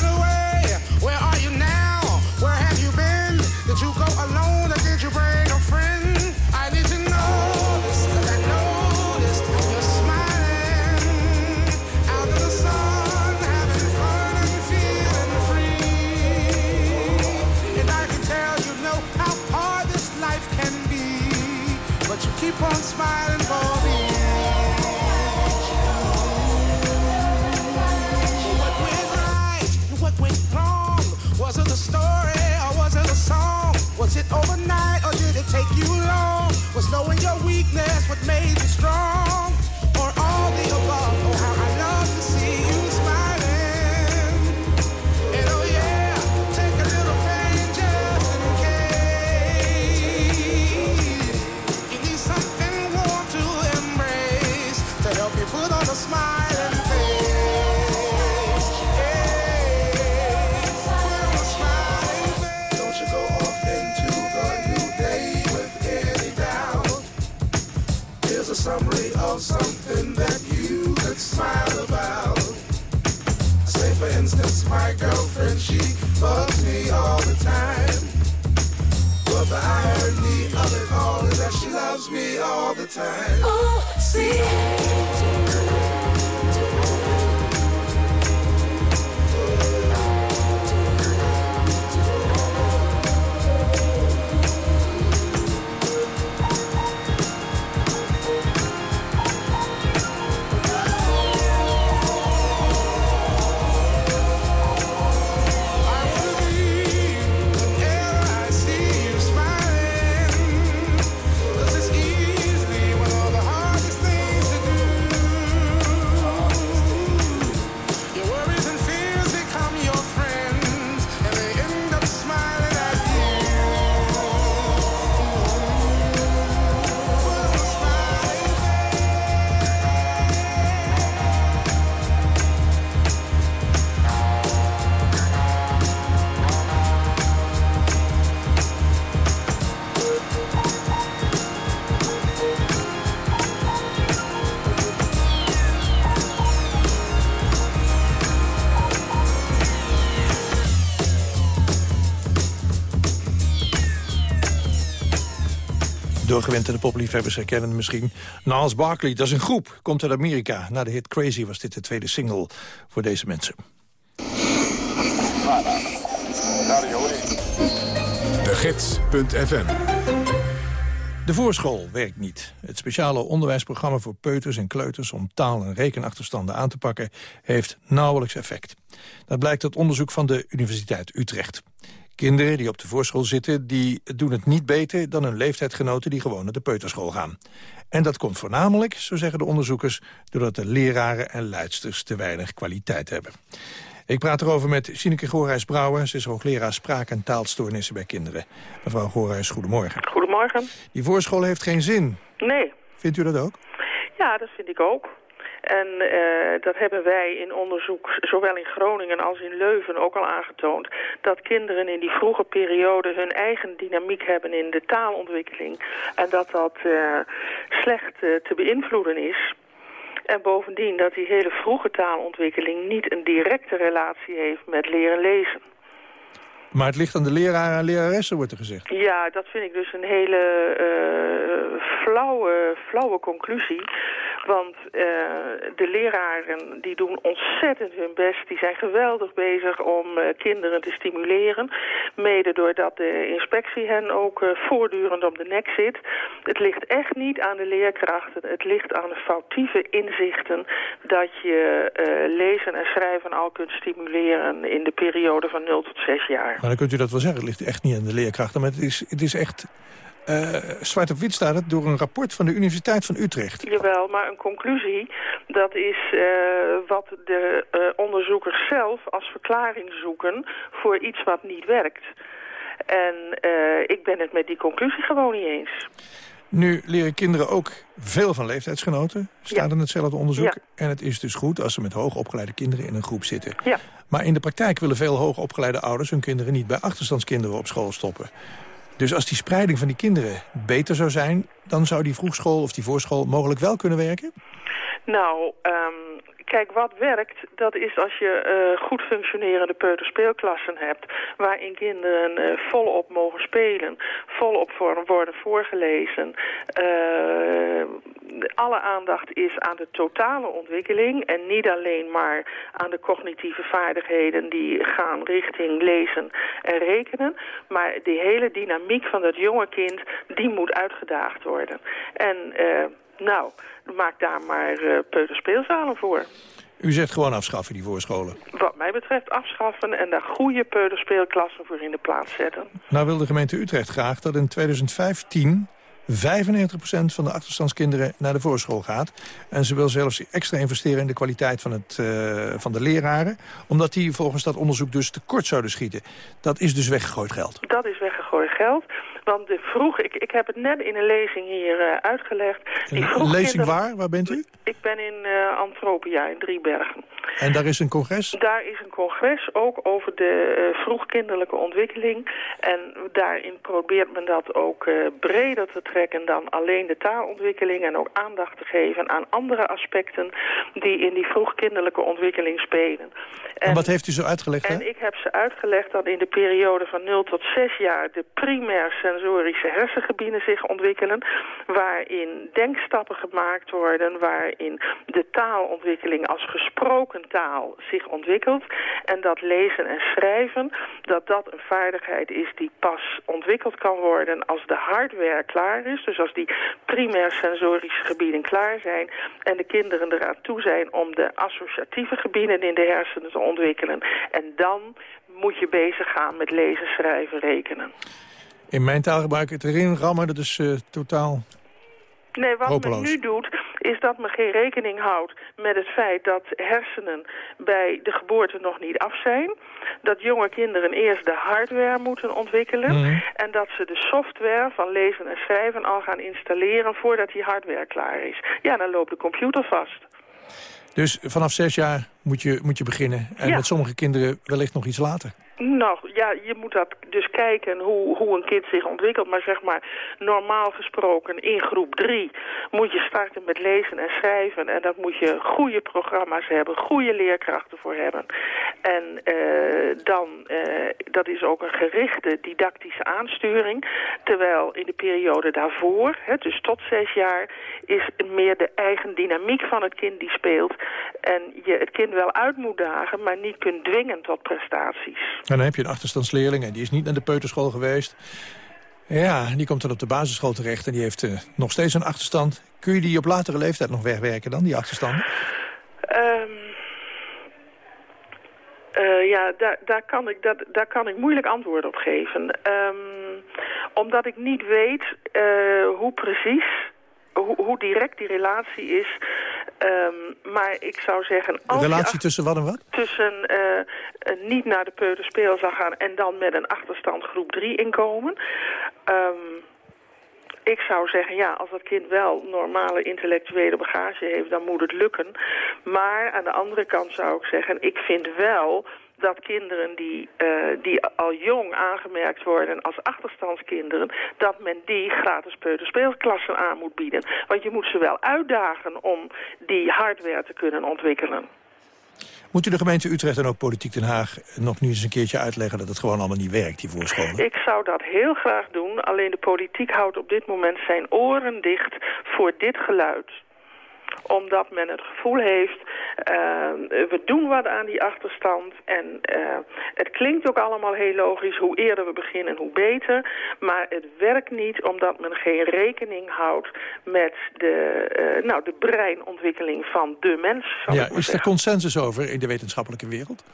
take you long was knowing your weakness, what made you strong. my girlfriend, she fucks me all the time. But the irony of it all is that she loves me all the time. Oh, see. Doorgewinterde popliefhebbers herkennen misschien. Niles Barkley, dat is een groep, komt uit Amerika. Na de hit Crazy was dit de tweede single voor deze mensen. De Gids.fm De voorschool werkt niet. Het speciale onderwijsprogramma voor peuters en kleuters... om taal- en rekenachterstanden aan te pakken, heeft nauwelijks effect. Dat blijkt uit onderzoek van de Universiteit Utrecht. Kinderen die op de voorschool zitten, die doen het niet beter... dan hun leeftijdsgenoten die gewoon naar de peuterschool gaan. En dat komt voornamelijk, zo zeggen de onderzoekers... doordat de leraren en leidsters te weinig kwaliteit hebben. Ik praat erover met Sineke Goorhuis-Brouwer. Ze is hoogleraar spraak- en taalstoornissen bij kinderen. Mevrouw Goorhuis, goedemorgen. Goedemorgen. Die voorschool heeft geen zin. Nee. Vindt u dat ook? Ja, dat vind ik ook. En eh, dat hebben wij in onderzoek, zowel in Groningen als in Leuven, ook al aangetoond. Dat kinderen in die vroege periode hun eigen dynamiek hebben in de taalontwikkeling. En dat dat eh, slecht eh, te beïnvloeden is. En bovendien dat die hele vroege taalontwikkeling niet een directe relatie heeft met leren lezen. Maar het ligt aan de leraren en leraressen, wordt er gezegd. Ja, dat vind ik dus een hele flauwe, flauwe conclusie. Want eh, de leraren die doen ontzettend hun best. Die zijn geweldig bezig om eh, kinderen te stimuleren. Mede doordat de inspectie hen ook eh, voortdurend op de nek zit. Het ligt echt niet aan de leerkrachten. Het ligt aan de foutieve inzichten dat je lezen en schrijven al kunt stimuleren in de periode van 0 tot 6 jaar. Maar dan kunt u dat wel zeggen. Het ligt echt niet aan de leerkrachten. Maar het is, het is echt... eh, zwart op wit staat het door een rapport van de Universiteit van Utrecht. Jawel, maar een conclusie, dat is eh, wat de eh, onderzoekers zelf als verklaring zoeken voor iets wat niet werkt. En ik ben het met die conclusie gewoon niet eens. Nu leren kinderen ook veel van leeftijdsgenoten, staat in hetzelfde onderzoek. Ja. En het is dus goed als ze met hoogopgeleide kinderen in een groep zitten. Ja. Maar in de praktijk willen veel hoogopgeleide ouders hun kinderen niet bij achterstandskinderen op school stoppen. Dus als die spreiding van die kinderen beter zou zijn... dan zou die vroegschool of die voorschool mogelijk wel kunnen werken? Nou, ehm, kijk, wat werkt, dat is als je eh, goed functionerende peuterspeelklassen hebt... waarin kinderen eh, volop mogen spelen, volop voor, worden voorgelezen. Eh, alle aandacht is aan de totale ontwikkeling... en niet alleen maar aan de cognitieve vaardigheden... die gaan richting lezen en rekenen. Maar die hele dynamiek van dat jonge kind, die moet uitgedaagd worden. En... eh, nou, maak daar maar uh, peuterspeelzalen voor. U zegt gewoon afschaffen, die voorscholen. Wat mij betreft afschaffen en daar goede peuterspeelklassen voor in de plaats zetten. Nou wil de gemeente Utrecht graag dat in 2015 95% van de achterstandskinderen naar de voorschool gaat. En ze wil zelfs extra investeren in de kwaliteit van, het, uh, van de leraren. Omdat die volgens dat onderzoek dus tekort zouden schieten. Dat is dus weggegooid geld. Dat is weggegooid geld. Want de vroeg, ik, ik heb het net in een lezing hier uh, uitgelegd. Die lezing waar? Waar bent u? Ik ben in uh, Antropia, in Driebergen. En daar is een congres? Daar is een congres, ook over de uh, vroegkinderlijke ontwikkeling. En daarin probeert men dat ook uh, breder te trekken dan alleen de taalontwikkeling... en ook aandacht te geven aan andere aspecten die in die vroegkinderlijke ontwikkeling spelen. En, en wat heeft u zo uitgelegd? En ik heb ze uitgelegd dat in de periode van 0 tot 6 jaar... de primair sensorische hersengebieden zich ontwikkelen... waarin denkstappen gemaakt worden, waarin de taalontwikkeling als gesproken taal zich ontwikkelt. En dat lezen en schrijven, dat dat een vaardigheid is die pas ontwikkeld kan worden als de hardware klaar is. Dus als die primair sensorische gebieden klaar zijn en de kinderen eraan toe zijn om de associatieve gebieden in de hersenen te ontwikkelen. En dan moet je bezig gaan met lezen, schrijven, rekenen. In mijn taal gebruik ik het erin rammen, dat is uh, totaal Nee, wat Hopeloos. men nu doet, is dat men geen rekening houdt met het feit dat hersenen bij de geboorte nog niet af zijn. Dat jonge kinderen eerst de hardware moeten ontwikkelen. Mhm. En dat ze de software van lezen en schrijven al gaan installeren voordat die hardware klaar is. Ja, dan loopt de computer vast. Dus vanaf zes jaar moet je, moet je beginnen. En Ja. met sommige kinderen wellicht nog iets later. Nou, ja, je moet dat dus kijken hoe, hoe een kind zich ontwikkelt. Maar zeg maar, normaal gesproken in groep drie moet je starten met lezen en schrijven. En daar moet je goede programma's hebben, goede leerkrachten voor hebben. En eh, dan, eh, dat is ook een gerichte didactische aansturing. Terwijl in de periode daarvoor, hè, dus tot zes jaar, is meer de eigen dynamiek van het kind die speelt. En je het kind wel uit moet dagen, maar niet kunt dwingen tot prestaties. En dan heb je een achterstandsleerling en die is niet naar de peuterschool geweest. Ja, die komt dan op de basisschool terecht en die heeft eh, nog steeds een achterstand. Kun je die op latere leeftijd nog wegwerken dan, die achterstanden? Ehm, eh, ja, daar, daar, kan ik, dat, daar kan ik moeilijk antwoord op geven. Ehm, omdat ik niet weet eh, hoe precies, hoe, hoe direct die relatie is. Ehm, maar ik zou zeggen... De Als je relatie tussen wat en wat? tussen eh, niet naar de peuterspeel zou gaan en dan met een achterstand groep 3 inkomen. Ehm, ik zou zeggen, ja, als dat kind wel normale intellectuele bagage heeft, dan moet het lukken. Maar aan de andere kant zou ik zeggen, ik vind wel dat kinderen die, eh, die al jong aangemerkt worden als achterstandskinderen... dat men die gratis peuterspeelklassen aan moet bieden. Want je moet ze wel uitdagen om die hardware te kunnen ontwikkelen. Moet u de gemeente Utrecht en ook Politiek Den Haag nog nu eens een keertje uitleggen... dat het gewoon allemaal niet werkt, die voorscholen? Ik zou dat heel graag doen, alleen de politiek houdt op dit moment zijn oren dicht voor dit geluid omdat men het gevoel heeft, eh, we doen wat aan die achterstand. En eh, het klinkt ook allemaal heel logisch, hoe eerder we beginnen, hoe beter. Maar het werkt niet omdat men geen rekening houdt met de, eh, nou, de breinontwikkeling van de mens. Ja, is er consensus over in de wetenschappelijke wereld?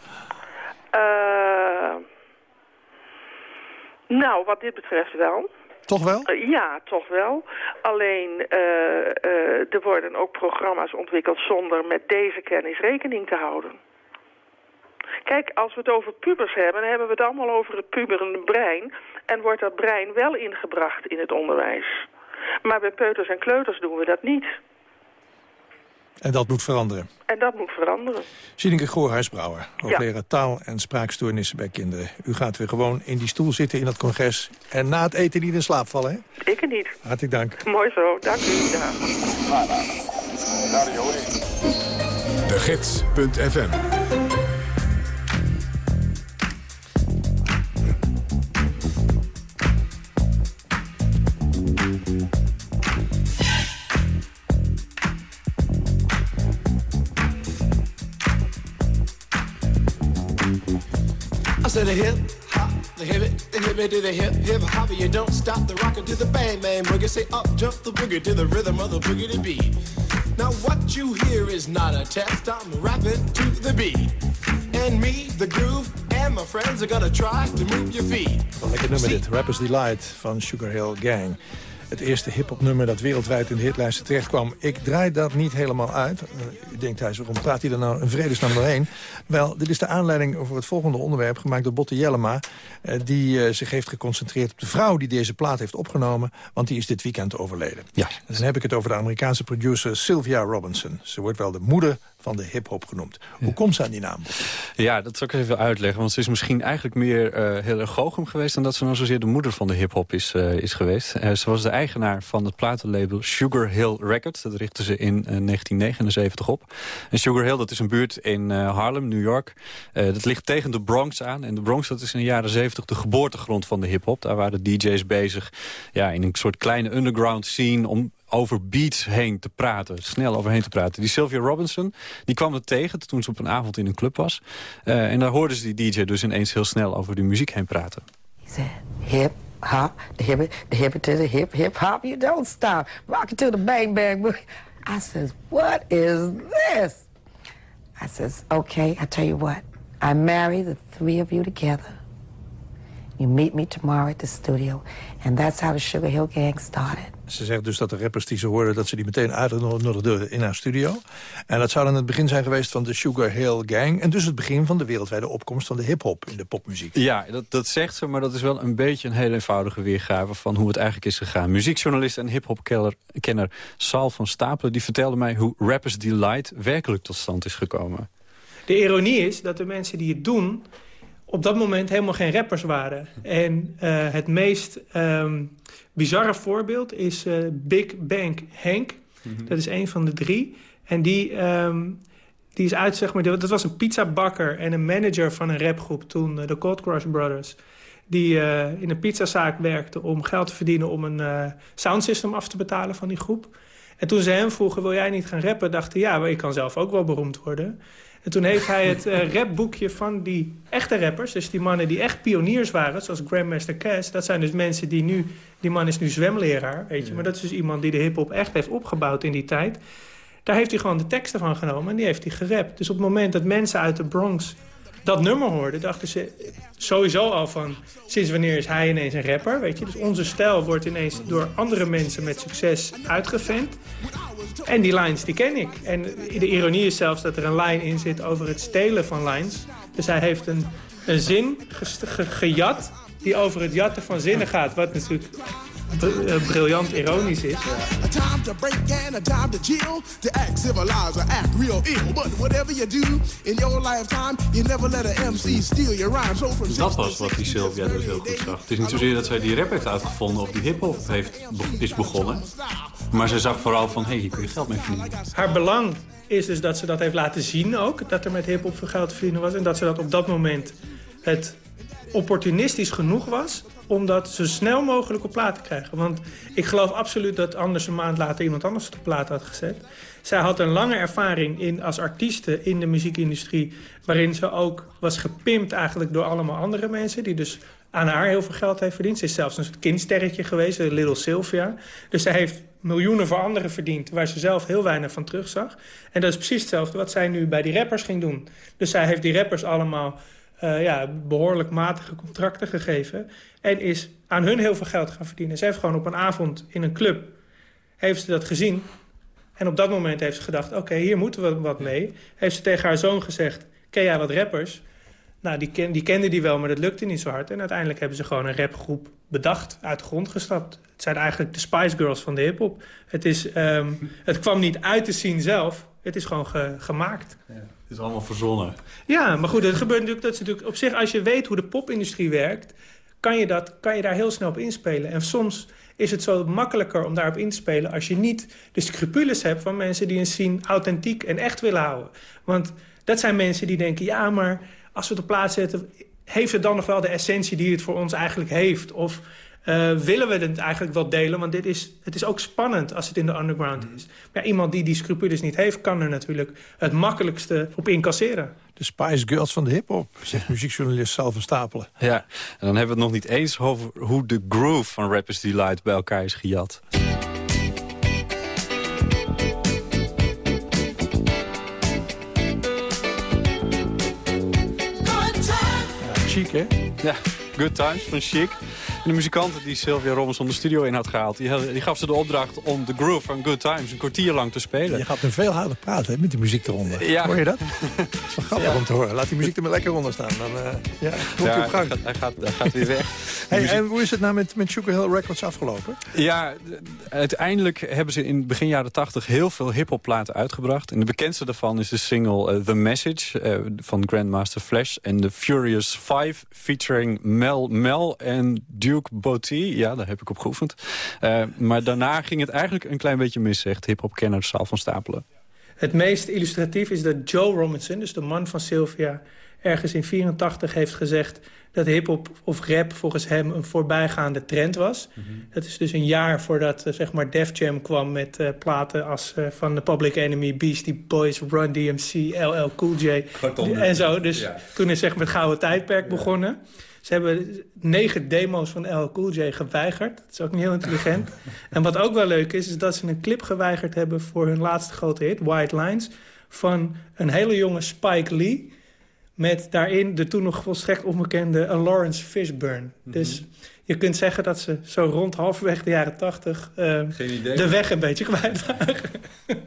Nou, wat dit betreft wel. Toch wel? Eh, ja, toch wel. Alleen, eh, eh, er worden ook programma's ontwikkeld zonder met deze kennis rekening te houden. Kijk, als we het over pubers hebben, dan hebben we het allemaal over het puberende brein. En wordt dat brein wel ingebracht in het onderwijs. Maar bij peuters en kleuters doen we dat niet. En dat moet veranderen. En dat moet veranderen. Sineke Goorhuisbrouwer, hoogleraar taal- en spraakstoornissen bij kinderen. U gaat weer gewoon in die stoel zitten in dat congres... en na het eten niet in slaap vallen, hè? Ik niet. Hartelijk dank. Mooi zo, dank u. Dag. De Gids.fm Said a hip hop, the hip it, the hip it to the hip hip hop. You don't stop the rockin' to the bang bang boogie. Say up jump the boogie to the rhythm of the boogie to beat. Now what you hear is not a test. I'm rapping to the beat, and me, the groove, and my friends are gonna try to move your feet. Lekker nummer dit, Rappers Delight van Sugar Hill Gang. Het eerste hip-hop nummer dat wereldwijd in de hitlijsten terecht kwam. Ik draai dat niet helemaal uit. Uh, u denkt thuis, waarom praat hij er nou een vredesnaam doorheen? Wel, dit is de aanleiding voor het volgende onderwerp... gemaakt door Botte Jellema, uh, die uh, zich heeft geconcentreerd op de vrouw... die deze plaat heeft opgenomen, want die is dit weekend overleden. Ja. Dan heb ik het over de Amerikaanse producer Sylvia Robinson. Ze wordt wel de moeder van de hip-hop genoemd. Hoe komt ze aan die naam? Ja, dat zal ik even uitleggen. Want ze is misschien eigenlijk meer uh, heel erg geweest... dan dat ze nou zozeer de moeder van de hip-hop is, uh, is geweest. Uh, ze was de eigenaar van het platenlabel Sugar Hill Records. Dat richtte ze in 1979 op. En Sugar Hill, dat is een buurt in Harlem, New York. dat ligt tegen de Bronx aan. En de Bronx, dat is in de jaren 70 de geboortegrond van de hip-hop. Daar waren de DJ's bezig ja, in een soort kleine underground scene... om over beats heen te praten, snel overheen te praten. Die Sylvia Robinson, die kwam er tegen toen ze op een avond in een club was. Uh, en daar hoorden ze die DJ dus ineens heel snel over die muziek heen praten. Hip, hop, the hip, the hip to the hip, hip hop, you don't stop. Rock it to the bang bang. I says, what is this? I says, okay, I tell you what. I marry the three of you together. You meet me tomorrow at the studio. And that's how the Sugar Hill Gang started. Ze zegt dus dat de rappers die ze hoorden... dat ze die meteen uitnodigden in haar studio. En dat zou dan het begin zijn geweest van de Sugar Hill Gang. En dus het begin van de wereldwijde opkomst van de hip-hop in de popmuziek. Ja, dat, dat zegt ze, maar dat is wel een beetje een heel eenvoudige weergave... van hoe het eigenlijk is gegaan. Muziekjournalist en hip-hop-kenner Sal van Stapelen... die vertelde mij hoe Rappers Delight werkelijk tot stand is gekomen. De ironie is dat de mensen die het doen op dat moment helemaal geen rappers waren. En uh, het meest um, bizarre voorbeeld is uh, Big Bang Hank. Mm -hmm. Dat is een van de drie. En die, um, die is uit, zeg maar, dat was een pizzabakker en een manager van een rapgroep toen, uh, de Cold Crush Brothers. Die in een pizzazaak werkte om geld te verdienen om een soundsystem af te betalen van die groep. En toen ze hem vroegen, wil jij niet gaan rappen? Dacht hij, ja, maar ik kan zelf ook wel beroemd worden. En toen heeft hij het uh, rapboekje van die echte rappers... dus die mannen die echt pioniers waren, zoals Grandmaster Cass... dat zijn dus mensen die nu... die man is nu zwemleraar, weet je... maar dat is dus iemand die de hiphop echt heeft opgebouwd in die tijd. Daar heeft hij gewoon de teksten van genomen en die heeft hij gerapt. Dus op het moment dat mensen uit de Bronx dat nummer hoorden... dachten ze sowieso al van... sinds wanneer is hij ineens een rapper, weet je? Dus onze stijl wordt ineens door andere mensen met succes uitgevent... En die lines, die ken ik. En de ironie is zelfs dat er een line in zit over het stelen van lines. Dus hij heeft een, een zin gejat die over het jatten van zinnen gaat. Wat natuurlijk briljant ironisch is. A time to break and a time to chill. To act civilized or act real ill. But whatever you do in your lifetime, you never let a MC steal your rhyme. So from dat was wat die Sylvia dus heel goed zag. Het is niet zozeer dat zij die rap heeft uitgevonden of die hip-hop is begonnen. Maar ze zag vooral van, hé, hey, hier kun je geld mee verdienen. Haar belang is dus dat ze dat heeft laten zien ook. Dat er met hip-hop veel geld te verdienen was. En dat ze dat op dat moment het opportunistisch genoeg was om dat zo snel mogelijk op plaat te krijgen. Want ik geloof absoluut dat anders een maand later iemand anders het op plaat had gezet. Zij had een lange ervaring in, als artieste in de muziekindustrie... waarin ze ook was gepimpt eigenlijk door allemaal andere mensen... die dus aan haar heel veel geld heeft verdiend. Ze is zelfs een kindsterretje geweest, Little Sylvia. Dus zij heeft miljoenen voor anderen verdiend... waar ze zelf heel weinig van terugzag. En dat is precies hetzelfde wat zij nu bij die rappers ging doen. Dus zij heeft die rappers allemaal uh, ja, behoorlijk matige contracten gegeven. En is aan hun heel veel geld gaan verdienen. Ze heeft gewoon op een avond in een club heeft ze dat gezien. En op dat moment heeft ze gedacht, oké, hier moeten we wat mee. Heeft ze tegen haar zoon gezegd, ken jij wat rappers? Nou, die, ken, die kende die wel, maar dat lukte niet zo hard. En uiteindelijk hebben ze gewoon een rapgroep bedacht, uit de grond gestapt. Het zijn eigenlijk de Spice Girls van de hiphop. Het, is, um, het kwam niet uit te zien zelf, het is gewoon ge, gemaakt. Ja. Het is allemaal verzonnen. Ja, maar goed, het gebeurt natuurlijk, dat is natuurlijk op zich... als je weet hoe de popindustrie werkt... Kan je, dat, kan je daar heel snel op inspelen. En soms is het zo makkelijker om daarop in te spelen... als je niet de scrupules hebt van mensen die een scene authentiek en echt willen houden. Want dat zijn mensen die denken... ja, maar als we het op plaats zetten... heeft het dan nog wel de essentie die het voor ons eigenlijk heeft? Of uh, willen we het eigenlijk wel delen? Want dit is, het is ook spannend als het in de underground is. Maar iemand die die scrupules niet heeft... kan er natuurlijk het makkelijkste op incasseren. De Spice Girls van de hiphop, zegt muziekjournalist Sal van Stapelen. Ja, en dan hebben we het nog niet eens over hoe de groove van Rappers Delight bij elkaar is gejat. Ja, chic, hè? Ja, Good Times van Chic. De muzikanten die Sylvia Robinson de studio in had gehaald... die, die gaf ze de opdracht om The Groove van Good Times een kwartier lang te spelen. Je gaat er veel harder praten hè, met die muziek eronder. Ja. Hoor je dat? dat is wel grappig om te horen. Laat die muziek er maar lekker onder staan. Dan uh, ja, komt ja, op gang. Hij gaat, hij gaat, weer weg. hey, en hoe is het nou met, met Sugar Hill Records afgelopen? Ja, uiteindelijk hebben ze in begin jaren 80 heel veel hip-hop platen uitgebracht. En de bekendste daarvan is de single uh, The Message uh, van Grandmaster Flash. En The Furious Five featuring Mel Mel en Duke Botti. Ja, daar heb ik op geoefend. Uh, maar daarna ging het eigenlijk een klein beetje mis, zegt hip-hop-kenner Saal van Stapelen. Het meest illustratief is dat Joe Robinson, dus de man van Sylvia... ergens in 84 heeft gezegd dat hip-hop of rap volgens hem een voorbijgaande trend was. Mm -hmm. Dat is dus een jaar voordat uh, zeg maar Def Jam kwam met uh, platen als uh, van The Public Enemy, Beastie Boys, Run DMC, LL Cool J en zo. Dus ja. toen is zeg maar het gouden tijdperk begonnen. Ze hebben negen demo's van LL Cool J geweigerd. Dat is ook niet heel intelligent. en wat ook wel leuk is, is dat ze een clip geweigerd hebben... voor hun laatste grote hit, White Lines... van een hele jonge Spike Lee... met daarin de toen nog volstrekt onbekende Lawrence Fishburne. Mm -hmm. Dus je kunt zeggen dat ze zo rond halverwege de jaren tachtig... Uh, de weg een beetje kwijt waren.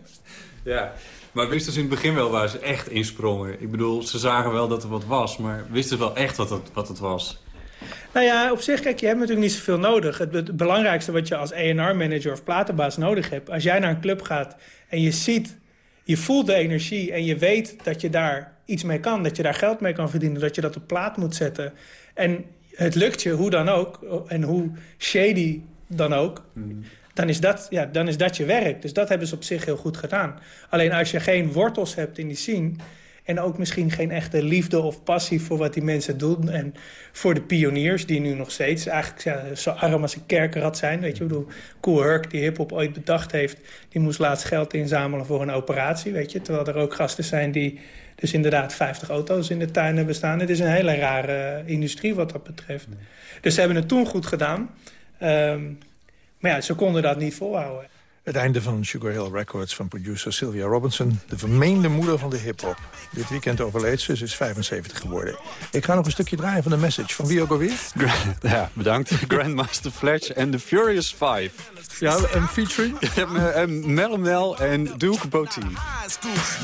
ja, maar wisten ze in het begin wel waar ze echt insprongen? Ik bedoel, ze zagen wel dat er wat was, maar wisten ze wel echt wat het, wat het was? Nou ja, op zich, kijk, je hebt natuurlijk niet zoveel nodig. Het, het belangrijkste wat je als A&R-manager of platenbaas nodig hebt... als jij naar een club gaat en je ziet, je voelt de energie... en je weet dat je daar iets mee kan, dat je daar geld mee kan verdienen... dat je dat op plaat moet zetten. En het lukt je, hoe dan ook, en hoe shady dan ook... Mm dan is, dat, ja, dan is dat je werk. Dus dat hebben ze op zich heel goed gedaan. Alleen als je geen wortels hebt in die scene... en ook misschien geen echte liefde of passie voor wat die mensen doen... en voor de pioniers die nu nog steeds eigenlijk ja, zo arm als een kerkerad zijn... weet je, ik bedoel, Cool Herc die hiphop ooit bedacht heeft... die moest laatst geld inzamelen voor een operatie, weet je... terwijl er ook gasten zijn die dus inderdaad 50 auto's in de tuin hebben staan. Het is een hele rare industrie wat dat betreft. Dus ze hebben het toen goed gedaan... Um, maar ja, ze konden dat niet volhouden. Het einde van Sugar Hill Records van producer Sylvia Robinson. De vermeende moeder van de hip-hop. Dit weekend overleed ze, ze is 75 geworden. Ik ga nog een stukje draaien van de message. Van wie ook alweer? Ja, bedankt. Grandmaster Fletch en The Furious Five. Ja, en featuring? Mel Mel en Duke Botti.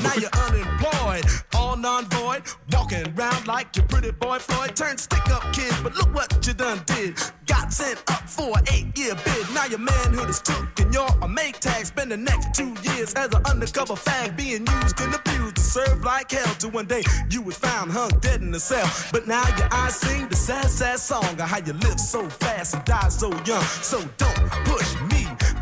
Now you're unemployed, all non-void, walking around like your pretty boy Floyd. Turned stick-up kid, but look what you done did. Got sent up for an eight-year bid. Now your manhood is took and you're a make tag. Spend the next two years as an undercover fag, being used and abused to serve like hell. Till one day you was found hung dead in a cell. But now your eyes sing the sad, sad song of how you live so fast and die so young. So don't push me.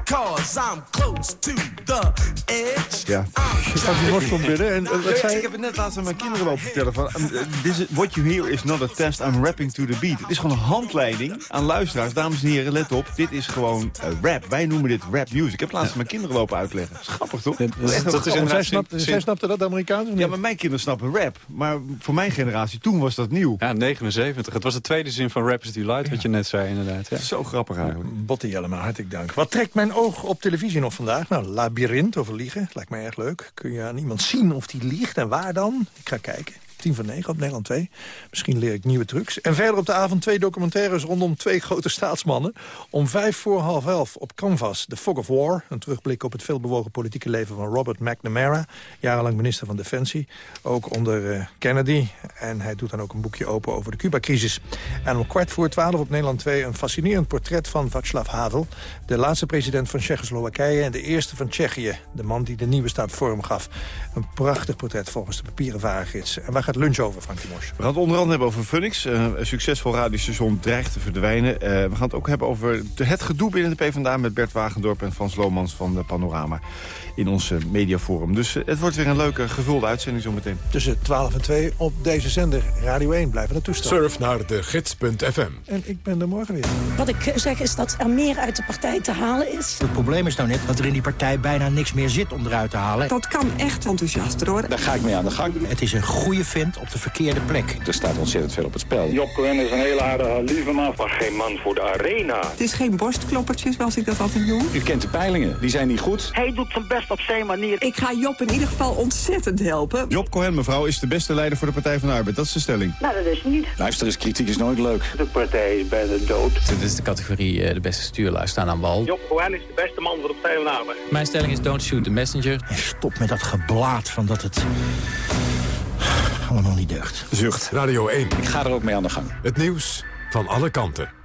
Cause I'm close to the edge. Ja, je gaat die worst van binnen. En, wat zei ik heb het net laatst aan mijn kinderen wel vertellen. Van, um, this is, what you hear is not a test, I'm rapping to the beat. Het is gewoon een handleiding aan luisteraars. Dames en heren, let op. Dit is gewoon uh, rap. Wij noemen dit rap music. Ik heb laatst aan mijn kinderen lopen uitleggen. Dat is grappig, toch? Ja, dat, dat, dat is zij, snapte, zij snapte dat, de Amerikanen? Ja, maar mijn kinderen snappen rap. Maar voor mijn generatie, toen was dat nieuw. Ja, 79. Het was de tweede zin van Rappers Delight, wat je net zei, inderdaad. Ja. Zo grappig eigenlijk. Botte Jellema, hartelijk dank. Wat trekt mijn oog op televisie nog vandaag? Nou, Labyrinth over liegen. Lijkt mij erg leuk. Kun je aan iemand zien of die liegt en waar dan? Ik ga kijken. 10 van 9 op Nederland 2. Misschien leer ik nieuwe trucs. En verder op de avond twee documentaires rondom twee grote staatsmannen. Om vijf voor half elf op Canvas, The Fog of War. Een terugblik op het veelbewogen politieke leven van Robert McNamara. Jarenlang minister van Defensie. Ook onder uh, Kennedy. En hij doet dan ook een boekje open over de Cuba-crisis. En om kwart voor twaalf op Nederland 2 een fascinerend portret van Václav Havel. De laatste president van Tsjechoslowakije en de eerste van Tsjechië. De man die de nieuwe staat vorm gaf. Een prachtig portret volgens de papieren varengids. En waar gaat lunch over? We gaan het onder andere hebben over Phoenix. Uh, een succesvol radiostation dreigt te verdwijnen. Uh, we gaan het ook hebben over het gedoe binnen de PvdA... met Bert Wagendorp en Frans Lomans van de Panorama in ons uh, mediaforum. Dus het wordt weer een leuke, gevulde uitzending zometeen. Tussen 12 en 2 op deze zender Radio 1. Blijven naartoe staan. Surf naar de gids.fm. En ik ben er morgen weer. Wat ik zeg is dat er meer uit de partij te halen is. Het probleem is nou net dat er in die partij bijna niks meer zit om eruit te halen. Dat kan echt enthousiaster worden. Daar ga ik mee aan de gang. Het is een goede vent op de verkeerde plek. Er staat ontzettend veel op het spel. Job Cohen is een hele aardige, lieve man. Maar geen man voor de arena. Het is geen borstkloppertjes, zoals ik dat altijd noem. U kent de peilingen, die zijn niet goed. Hij doet zijn best best op zijn manier. Ik ga Job in ieder geval ontzettend helpen. Job Cohen, mevrouw, is de beste leider voor de Partij van de Arbeid. Dat is de stelling. Nou, dat is niet. Luister eens, kritiek is nooit leuk. De partij is bijna dood. Dit is de categorie eh, de beste stuurlui staan aan wal. Job Cohen is de beste man voor de Partij van de Arbeid. Mijn stelling is don't shoot the messenger. En stop met dat geblaat van dat het allemaal niet deugt. Zucht, Radio 1. Ik ga er ook mee aan de gang. Het nieuws van alle kanten.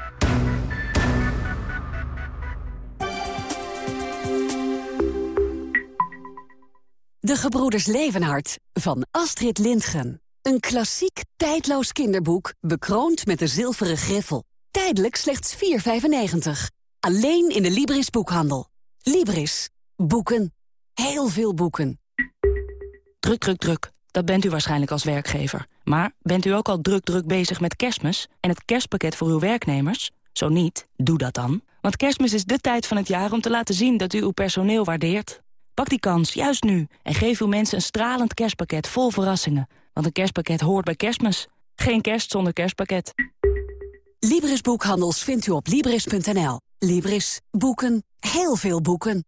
De Gebroeders Levenhart van Astrid Lindgren. Een klassiek, tijdloos kinderboek, bekroond met de zilveren griffel. Tijdelijk slechts 4,95. Alleen in de Libris boekhandel. Libris. Boeken. Heel veel boeken. Druk, druk, druk. Dat bent u waarschijnlijk als werkgever. Maar bent u ook al druk, druk bezig met kerstmis... en het kerstpakket voor uw werknemers? Zo niet, doe dat dan. Want kerstmis is de tijd van het jaar om te laten zien dat u uw personeel waardeert. Pak die kans, juist nu. En geef uw mensen een stralend kerstpakket vol verrassingen. Want een kerstpakket hoort bij kerstmis. Geen kerst zonder kerstpakket. Libris Boekhandels vindt u op Libris.nl. Libris. Boeken. Heel veel boeken.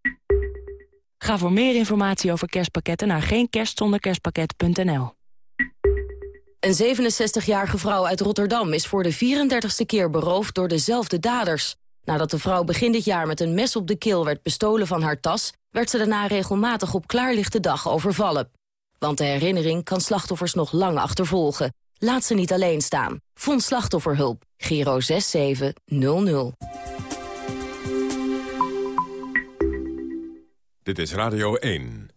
Ga voor meer informatie over kerstpakketten naar geenkerstzonderkerstpakket.nl. Een 67-jarige vrouw uit Rotterdam is voor de 34ste keer beroofd door dezelfde daders. Nadat de vrouw begin dit jaar met een mes op de keel werd bestolen van haar tas... werd ze daarna regelmatig op klaarlichte dag overvallen. Want de herinnering kan slachtoffers nog lang achtervolgen. Laat ze niet alleen staan. Vond slachtofferhulp. Giro 6700. Dit is Radio 1.